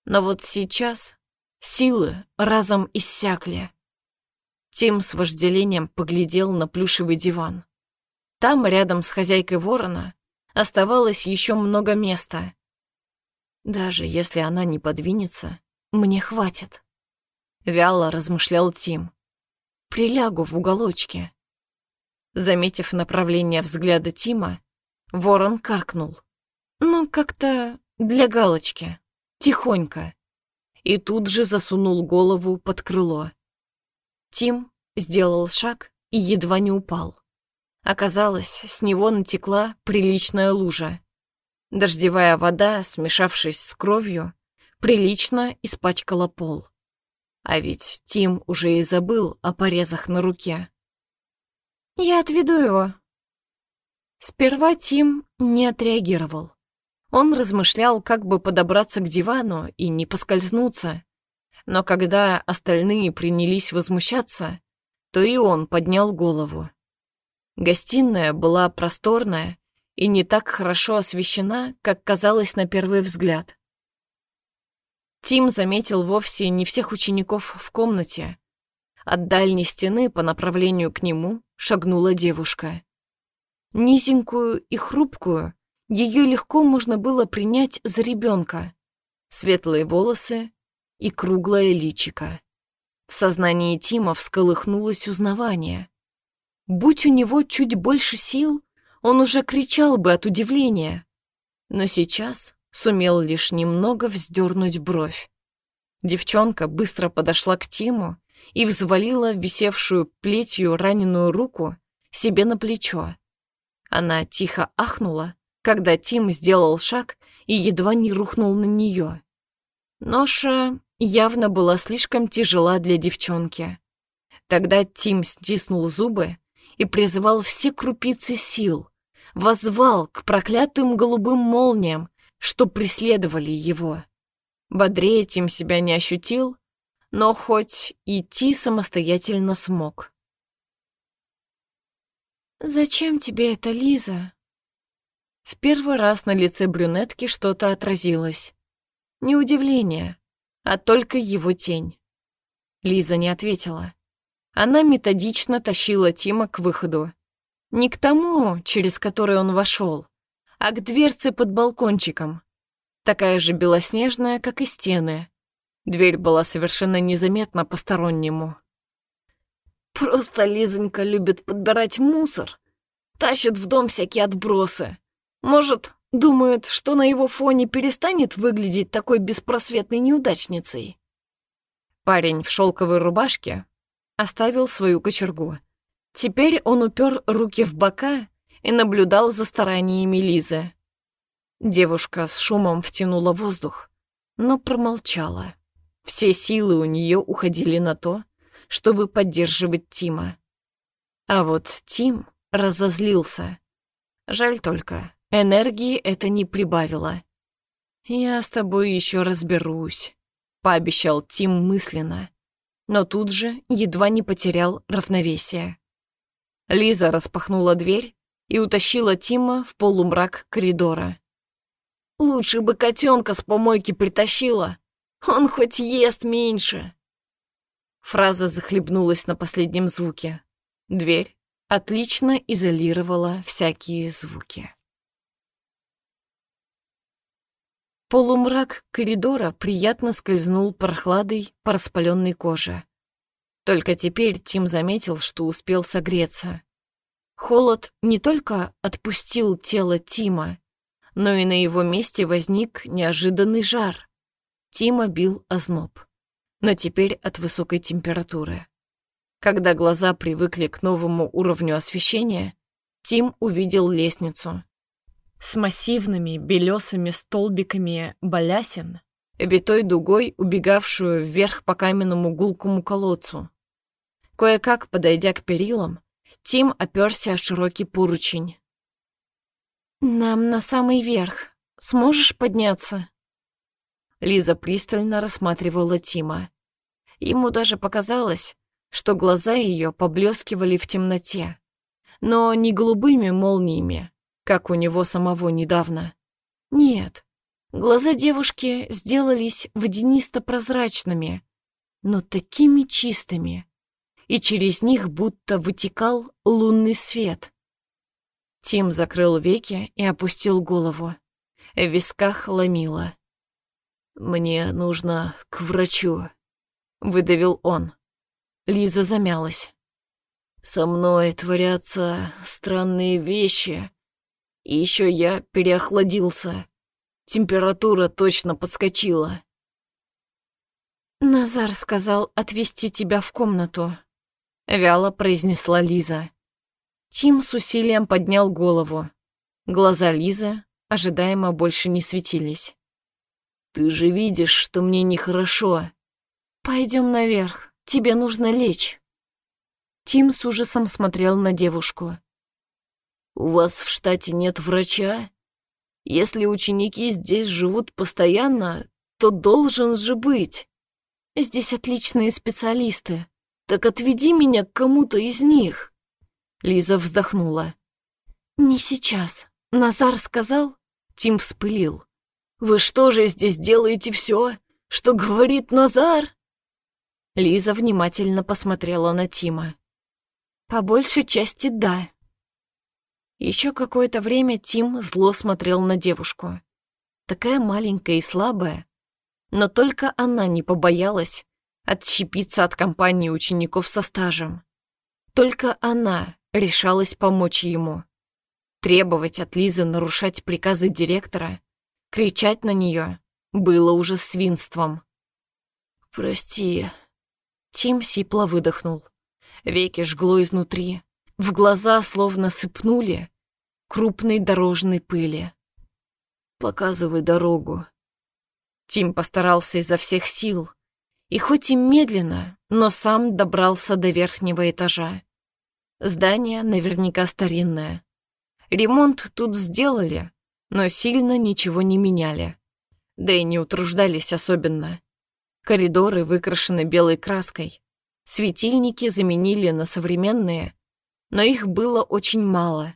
Но вот сейчас силы разом иссякли. Тим с вожделением поглядел на плюшевый диван. Там, рядом с хозяйкой ворона, оставалось еще много места. Даже если она не подвинется, мне хватит. Вяло размышлял Тим. Прилягу в уголочке. Заметив направление взгляда Тима, ворон каркнул. Ну, как-то для галочки, тихонько. И тут же засунул голову под крыло. Тим сделал шаг и едва не упал. Оказалось, с него натекла приличная лужа. Дождевая вода, смешавшись с кровью, прилично испачкала пол. А ведь Тим уже и забыл о порезах на руке. «Я отведу его». Сперва Тим не отреагировал. Он размышлял, как бы подобраться к дивану и не поскользнуться. Но когда остальные принялись возмущаться, то и он поднял голову. Гостиная была просторная и не так хорошо освещена, как казалось на первый взгляд. Тим заметил вовсе не всех учеников в комнате. От дальней стены по направлению к нему шагнула девушка. Низенькую и хрупкую, ее легко можно было принять за ребенка. Светлые волосы и круглое личико. В сознании Тима всколыхнулось узнавание. Будь у него чуть больше сил, он уже кричал бы от удивления. Но сейчас сумел лишь немного вздернуть бровь. Девчонка быстро подошла к Тиму и взвалила висевшую плетью раненую руку себе на плечо. Она тихо ахнула, когда Тим сделал шаг и едва не рухнул на нее. Ноша явно была слишком тяжела для девчонки. Тогда Тим стиснул зубы и призывал все крупицы сил, возвал к проклятым голубым молниям, что преследовали его. Бодрее Тим себя не ощутил, но хоть идти самостоятельно смог. «Зачем тебе это, Лиза?» В первый раз на лице брюнетки что-то отразилось. Не удивление, а только его тень. Лиза не ответила. Она методично тащила Тима к выходу. Не к тому, через который он вошел, а к дверце под балкончиком. Такая же белоснежная, как и стены. Дверь была совершенно незаметна постороннему. Просто Лизонька любит подбирать мусор, тащит в дом всякие отбросы. Может, думает, что на его фоне перестанет выглядеть такой беспросветной неудачницей. Парень в шелковой рубашке оставил свою кочергу. Теперь он упер руки в бока и наблюдал за стараниями Лизы. Девушка с шумом втянула воздух, но промолчала. Все силы у нее уходили на то, чтобы поддерживать Тима. А вот Тим разозлился. Жаль только, энергии это не прибавило. «Я с тобой еще разберусь», — пообещал Тим мысленно, но тут же едва не потерял равновесие. Лиза распахнула дверь и утащила Тима в полумрак коридора. «Лучше бы котенка с помойки притащила, он хоть ест меньше», Фраза захлебнулась на последнем звуке. Дверь отлично изолировала всякие звуки. Полумрак коридора приятно скользнул прохладой по распаленной коже. Только теперь Тим заметил, что успел согреться. Холод не только отпустил тело Тима, но и на его месте возник неожиданный жар. Тима бил озноб но теперь от высокой температуры. Когда глаза привыкли к новому уровню освещения, Тим увидел лестницу. С массивными белесыми столбиками балясин, витой дугой, убегавшую вверх по каменному гулкому колодцу. Кое-как, подойдя к перилам, Тим оперся о широкий поручень. «Нам на самый верх. Сможешь подняться?» Лиза пристально рассматривала Тима. Ему даже показалось, что глаза ее поблескивали в темноте, но не голубыми молниями, как у него самого недавно. Нет, глаза девушки сделались водянисто-прозрачными, но такими чистыми, и через них будто вытекал лунный свет. Тим закрыл веки и опустил голову. В висках ломило. «Мне нужно к врачу», — выдавил он. Лиза замялась. «Со мной творятся странные вещи. И еще я переохладился. Температура точно подскочила». «Назар сказал отвезти тебя в комнату», — вяло произнесла Лиза. Тим с усилием поднял голову. Глаза Лизы ожидаемо больше не светились. Ты же видишь, что мне нехорошо. Пойдем наверх, тебе нужно лечь. Тим с ужасом смотрел на девушку. У вас в штате нет врача? Если ученики здесь живут постоянно, то должен же быть. Здесь отличные специалисты. Так отведи меня к кому-то из них. Лиза вздохнула. Не сейчас. Назар сказал. Тим вспылил. Вы что же здесь делаете все, что говорит Назар?» Лиза внимательно посмотрела на Тима. «По большей части да». Еще какое-то время Тим зло смотрел на девушку. Такая маленькая и слабая, но только она не побоялась отщепиться от компании учеников со стажем. Только она решалась помочь ему. Требовать от Лизы нарушать приказы директора Кричать на нее было уже свинством. «Прости». Тим сипло выдохнул. Веки жгло изнутри. В глаза словно сыпнули крупной дорожной пыли. «Показывай дорогу». Тим постарался изо всех сил, и хоть и медленно, но сам добрался до верхнего этажа. Здание наверняка старинное. Ремонт тут сделали, но сильно ничего не меняли. Да и не утруждались особенно. Коридоры выкрашены белой краской. Светильники заменили на современные, но их было очень мало.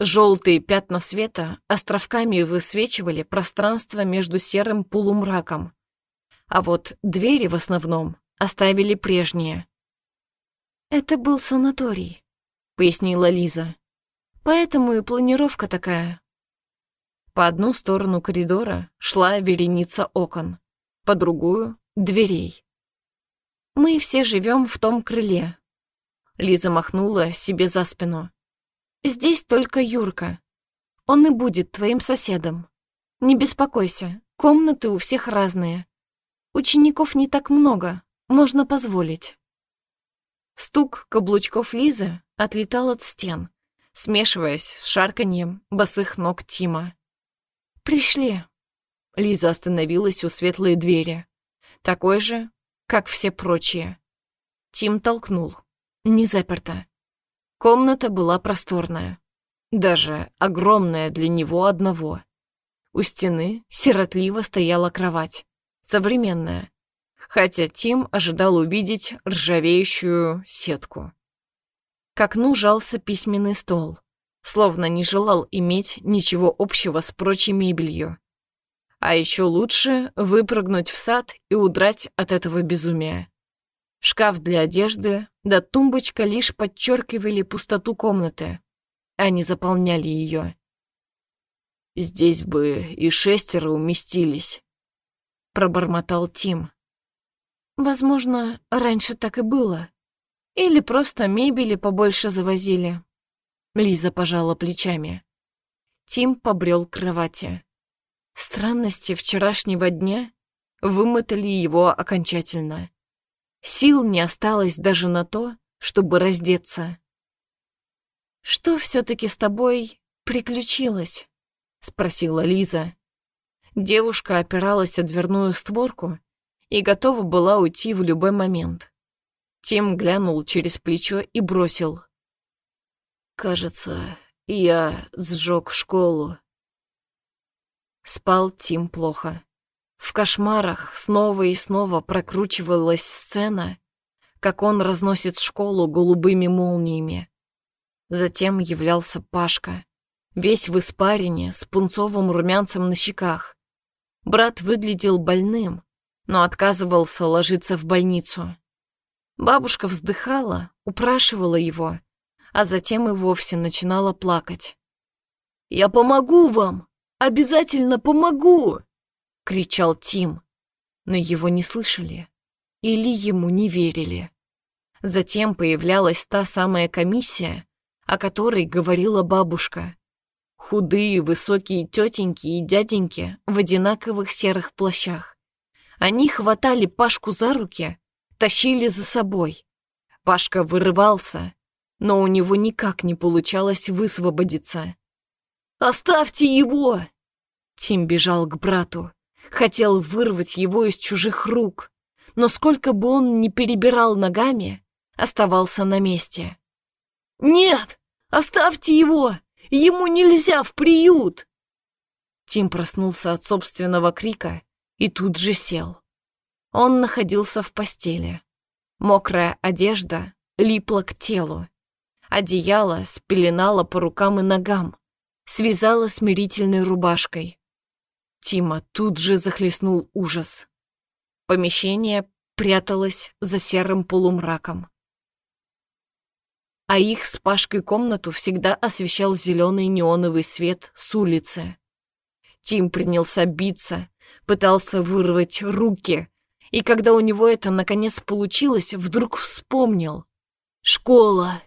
Желтые пятна света островками высвечивали пространство между серым полумраком. А вот двери в основном оставили прежние. «Это был санаторий», — пояснила Лиза. Поэтому и планировка такая. По одну сторону коридора шла вереница окон, по другую — дверей. Мы все живем в том крыле. Лиза махнула себе за спину. Здесь только Юрка. Он и будет твоим соседом. Не беспокойся, комнаты у всех разные. Учеников не так много, можно позволить. Стук каблучков Лизы отлетал от стен, смешиваясь с шарканьем босых ног Тима. «Пришли!» Лиза остановилась у светлой двери, такой же, как все прочие. Тим толкнул. Не заперто. Комната была просторная, даже огромная для него одного. У стены сиротливо стояла кровать, современная, хотя Тим ожидал увидеть ржавеющую сетку. К окну жался письменный стол, словно не желал иметь ничего общего с прочей мебелью. А еще лучше выпрыгнуть в сад и удрать от этого безумия. Шкаф для одежды да тумбочка лишь подчеркивали пустоту комнаты, а не заполняли ее. «Здесь бы и шестеро уместились», — пробормотал Тим. «Возможно, раньше так и было. Или просто мебели побольше завозили». Лиза пожала плечами. Тим побрел к кровати. Странности вчерашнего дня вымотали его окончательно. Сил не осталось даже на то, чтобы раздеться. «Что все-таки с тобой приключилось?» — спросила Лиза. Девушка опиралась о дверную створку и готова была уйти в любой момент. Тим глянул через плечо и бросил. «Кажется, я сжег школу». Спал Тим плохо. В кошмарах снова и снова прокручивалась сцена, как он разносит школу голубыми молниями. Затем являлся Пашка, весь в испарине, с пунцовым румянцем на щеках. Брат выглядел больным, но отказывался ложиться в больницу. Бабушка вздыхала, упрашивала его, а затем и вовсе начинала плакать. «Я помогу вам! Обязательно помогу!» — кричал Тим. Но его не слышали или ему не верили. Затем появлялась та самая комиссия, о которой говорила бабушка. Худые, высокие тетеньки и дяденьки в одинаковых серых плащах. Они хватали Пашку за руки, тащили за собой. Пашка вырывался, но у него никак не получалось высвободиться. «Оставьте его!» Тим бежал к брату хотел вырвать его из чужих рук, но сколько бы он ни перебирал ногами, оставался на месте. «Нет! Оставьте его! Ему нельзя в приют!» Тим проснулся от собственного крика и тут же сел. Он находился в постели. Мокрая одежда липла к телу. Одеяло спеленало по рукам и ногам, связало смирительной рубашкой. Тима тут же захлестнул ужас. Помещение пряталось за серым полумраком. А их с Пашкой комнату всегда освещал зеленый неоновый свет с улицы. Тим принялся биться, пытался вырвать руки, и когда у него это наконец получилось, вдруг вспомнил. «Школа!»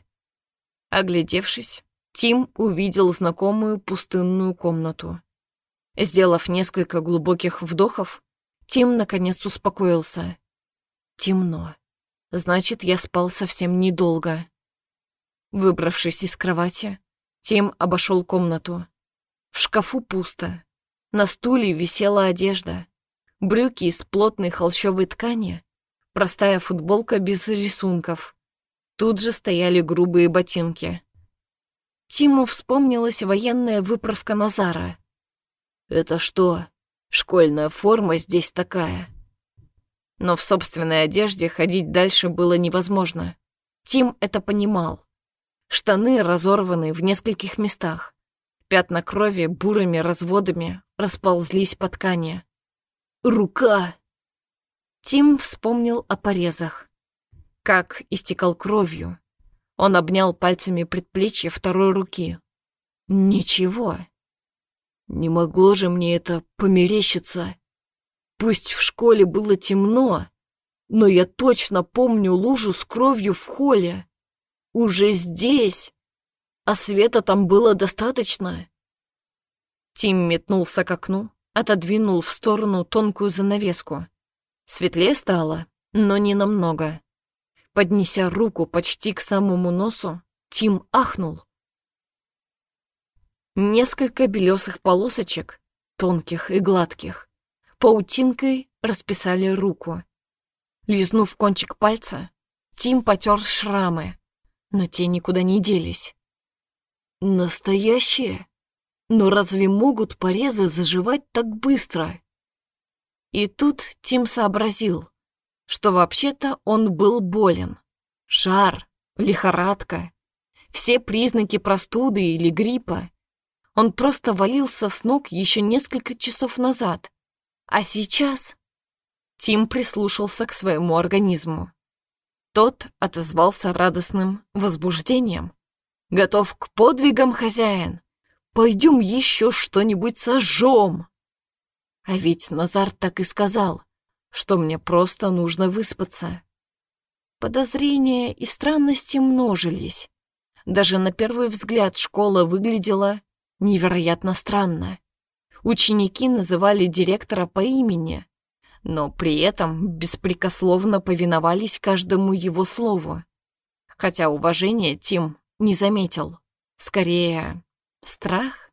Оглядевшись, Тим увидел знакомую пустынную комнату. Сделав несколько глубоких вдохов, Тим наконец успокоился. Темно. Значит, я спал совсем недолго. Выбравшись из кровати, Тим обошел комнату. В шкафу пусто. На стуле висела одежда. Брюки из плотной холщовой ткани, простая футболка без рисунков. Тут же стояли грубые ботинки. Тиму вспомнилась военная выправка Назара — «Это что, школьная форма здесь такая?» Но в собственной одежде ходить дальше было невозможно. Тим это понимал. Штаны разорваны в нескольких местах. Пятна крови бурыми разводами расползлись по ткани. «Рука!» Тим вспомнил о порезах. Как истекал кровью. Он обнял пальцами предплечье второй руки. Ничего. Не могло же мне это померещиться. Пусть в школе было темно, но я точно помню лужу с кровью в холле. Уже здесь. А света там было достаточно. Тим метнулся к окну, отодвинул в сторону тонкую занавеску. Светлее стало, но не намного. Поднеся руку почти к самому носу, Тим ахнул. Несколько белесых полосочек, тонких и гладких, паутинкой расписали руку. Лизнув кончик пальца, Тим потер шрамы, но те никуда не делись. Настоящие? Но разве могут порезы заживать так быстро? И тут Тим сообразил, что вообще-то он был болен. Жар, лихорадка, все признаки простуды или гриппа. Он просто валился с ног еще несколько часов назад. А сейчас Тим прислушался к своему организму. Тот отозвался радостным возбуждением. «Готов к подвигам, хозяин? Пойдем еще что-нибудь сожжем!» А ведь Назар так и сказал, что мне просто нужно выспаться. Подозрения и странности множились. Даже на первый взгляд школа выглядела Невероятно странно. Ученики называли директора по имени, но при этом беспрекословно повиновались каждому его слову. Хотя уважение Тим не заметил. Скорее, страх?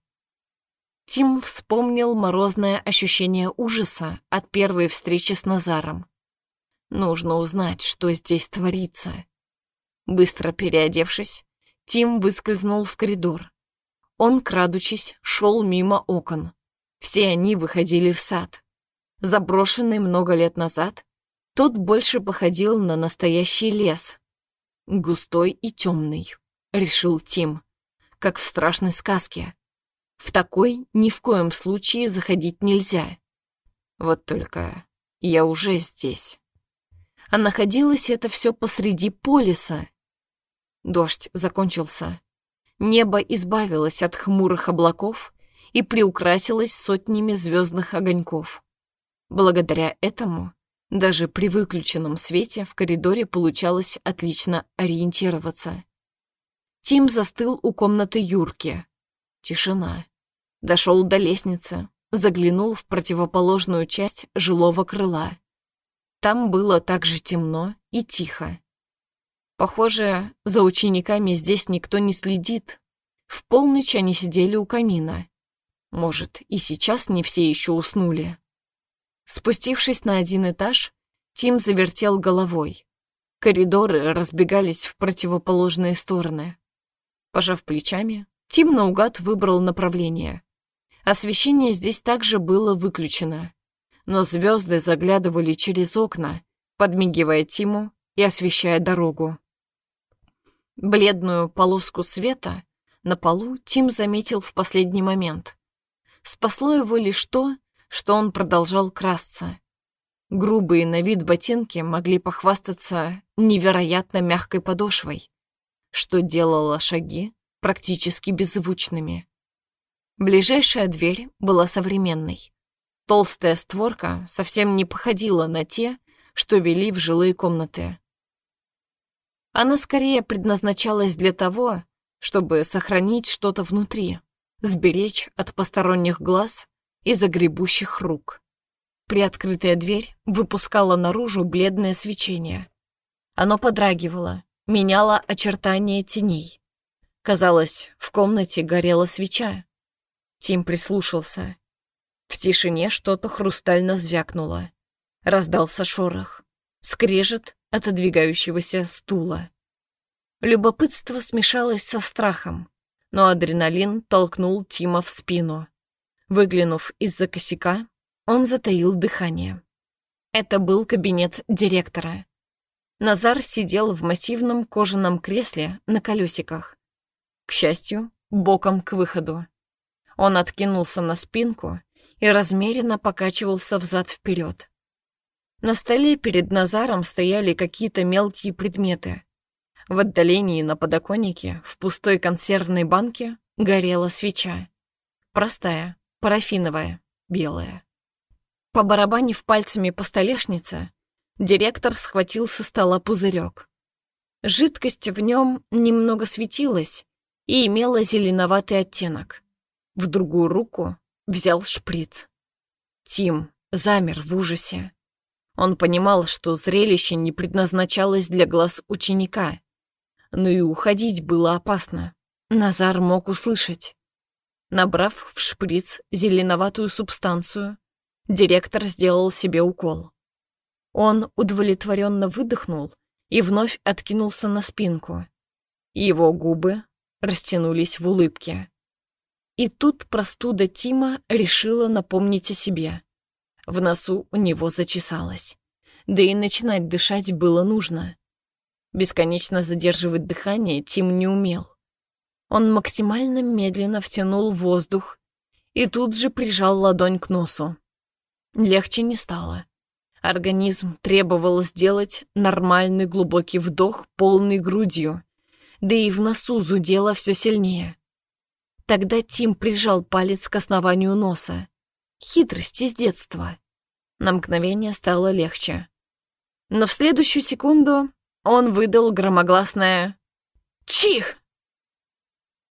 Тим вспомнил морозное ощущение ужаса от первой встречи с Назаром. Нужно узнать, что здесь творится. Быстро переодевшись, Тим выскользнул в коридор. Он, крадучись, шел мимо окон. Все они выходили в сад. Заброшенный много лет назад, тот больше походил на настоящий лес. Густой и темный, решил Тим, как в страшной сказке. В такой ни в коем случае заходить нельзя. Вот только я уже здесь. А находилось это все посреди полиса. Дождь закончился. Небо избавилось от хмурых облаков и приукрасилось сотнями звездных огоньков. Благодаря этому даже при выключенном свете в коридоре получалось отлично ориентироваться. Тим застыл у комнаты Юрки. Тишина. Дошел до лестницы, заглянул в противоположную часть жилого крыла. Там было так же темно и тихо. Похоже, за учениками здесь никто не следит. В полночь они сидели у камина. Может, и сейчас не все еще уснули. Спустившись на один этаж, Тим завертел головой. Коридоры разбегались в противоположные стороны. Пожав плечами, Тим наугад выбрал направление. Освещение здесь также было выключено, но звезды заглядывали через окна, подмигивая Тиму и освещая дорогу. Бледную полоску света на полу Тим заметил в последний момент. Спасло его лишь то, что он продолжал красться. Грубые на вид ботинки могли похвастаться невероятно мягкой подошвой, что делало шаги практически беззвучными. Ближайшая дверь была современной. Толстая створка совсем не походила на те, что вели в жилые комнаты. Она скорее предназначалась для того, чтобы сохранить что-то внутри, сберечь от посторонних глаз и загребущих рук. Приоткрытая дверь выпускала наружу бледное свечение. Оно подрагивало, меняло очертания теней. Казалось, в комнате горела свеча. Тим прислушался. В тишине что-то хрустально звякнуло. Раздался шорох. Скрежет отодвигающегося стула. Любопытство смешалось со страхом, но адреналин толкнул Тима в спину. Выглянув из-за косяка, он затаил дыхание. Это был кабинет директора. Назар сидел в массивном кожаном кресле на колесиках. К счастью, боком к выходу. Он откинулся на спинку и размеренно покачивался взад-вперед. На столе перед Назаром стояли какие-то мелкие предметы. В отдалении на подоконнике, в пустой консервной банке, горела свеча. Простая, парафиновая, белая. Побарабанив пальцами по столешнице, директор схватил со стола пузырек. Жидкость в нем немного светилась и имела зеленоватый оттенок. В другую руку взял шприц. Тим замер в ужасе. Он понимал, что зрелище не предназначалось для глаз ученика, но и уходить было опасно. Назар мог услышать. Набрав в шприц зеленоватую субстанцию, директор сделал себе укол. Он удовлетворенно выдохнул и вновь откинулся на спинку. Его губы растянулись в улыбке. И тут простуда Тима решила напомнить о себе. В носу у него зачесалось. Да и начинать дышать было нужно. Бесконечно задерживать дыхание Тим не умел. Он максимально медленно втянул воздух и тут же прижал ладонь к носу. Легче не стало. Организм требовал сделать нормальный глубокий вдох полной грудью, да и в носу зудело все сильнее. Тогда Тим прижал палец к основанию носа. Хитрость из детства. На мгновение стало легче. Но в следующую секунду он выдал громогласное «Чих!»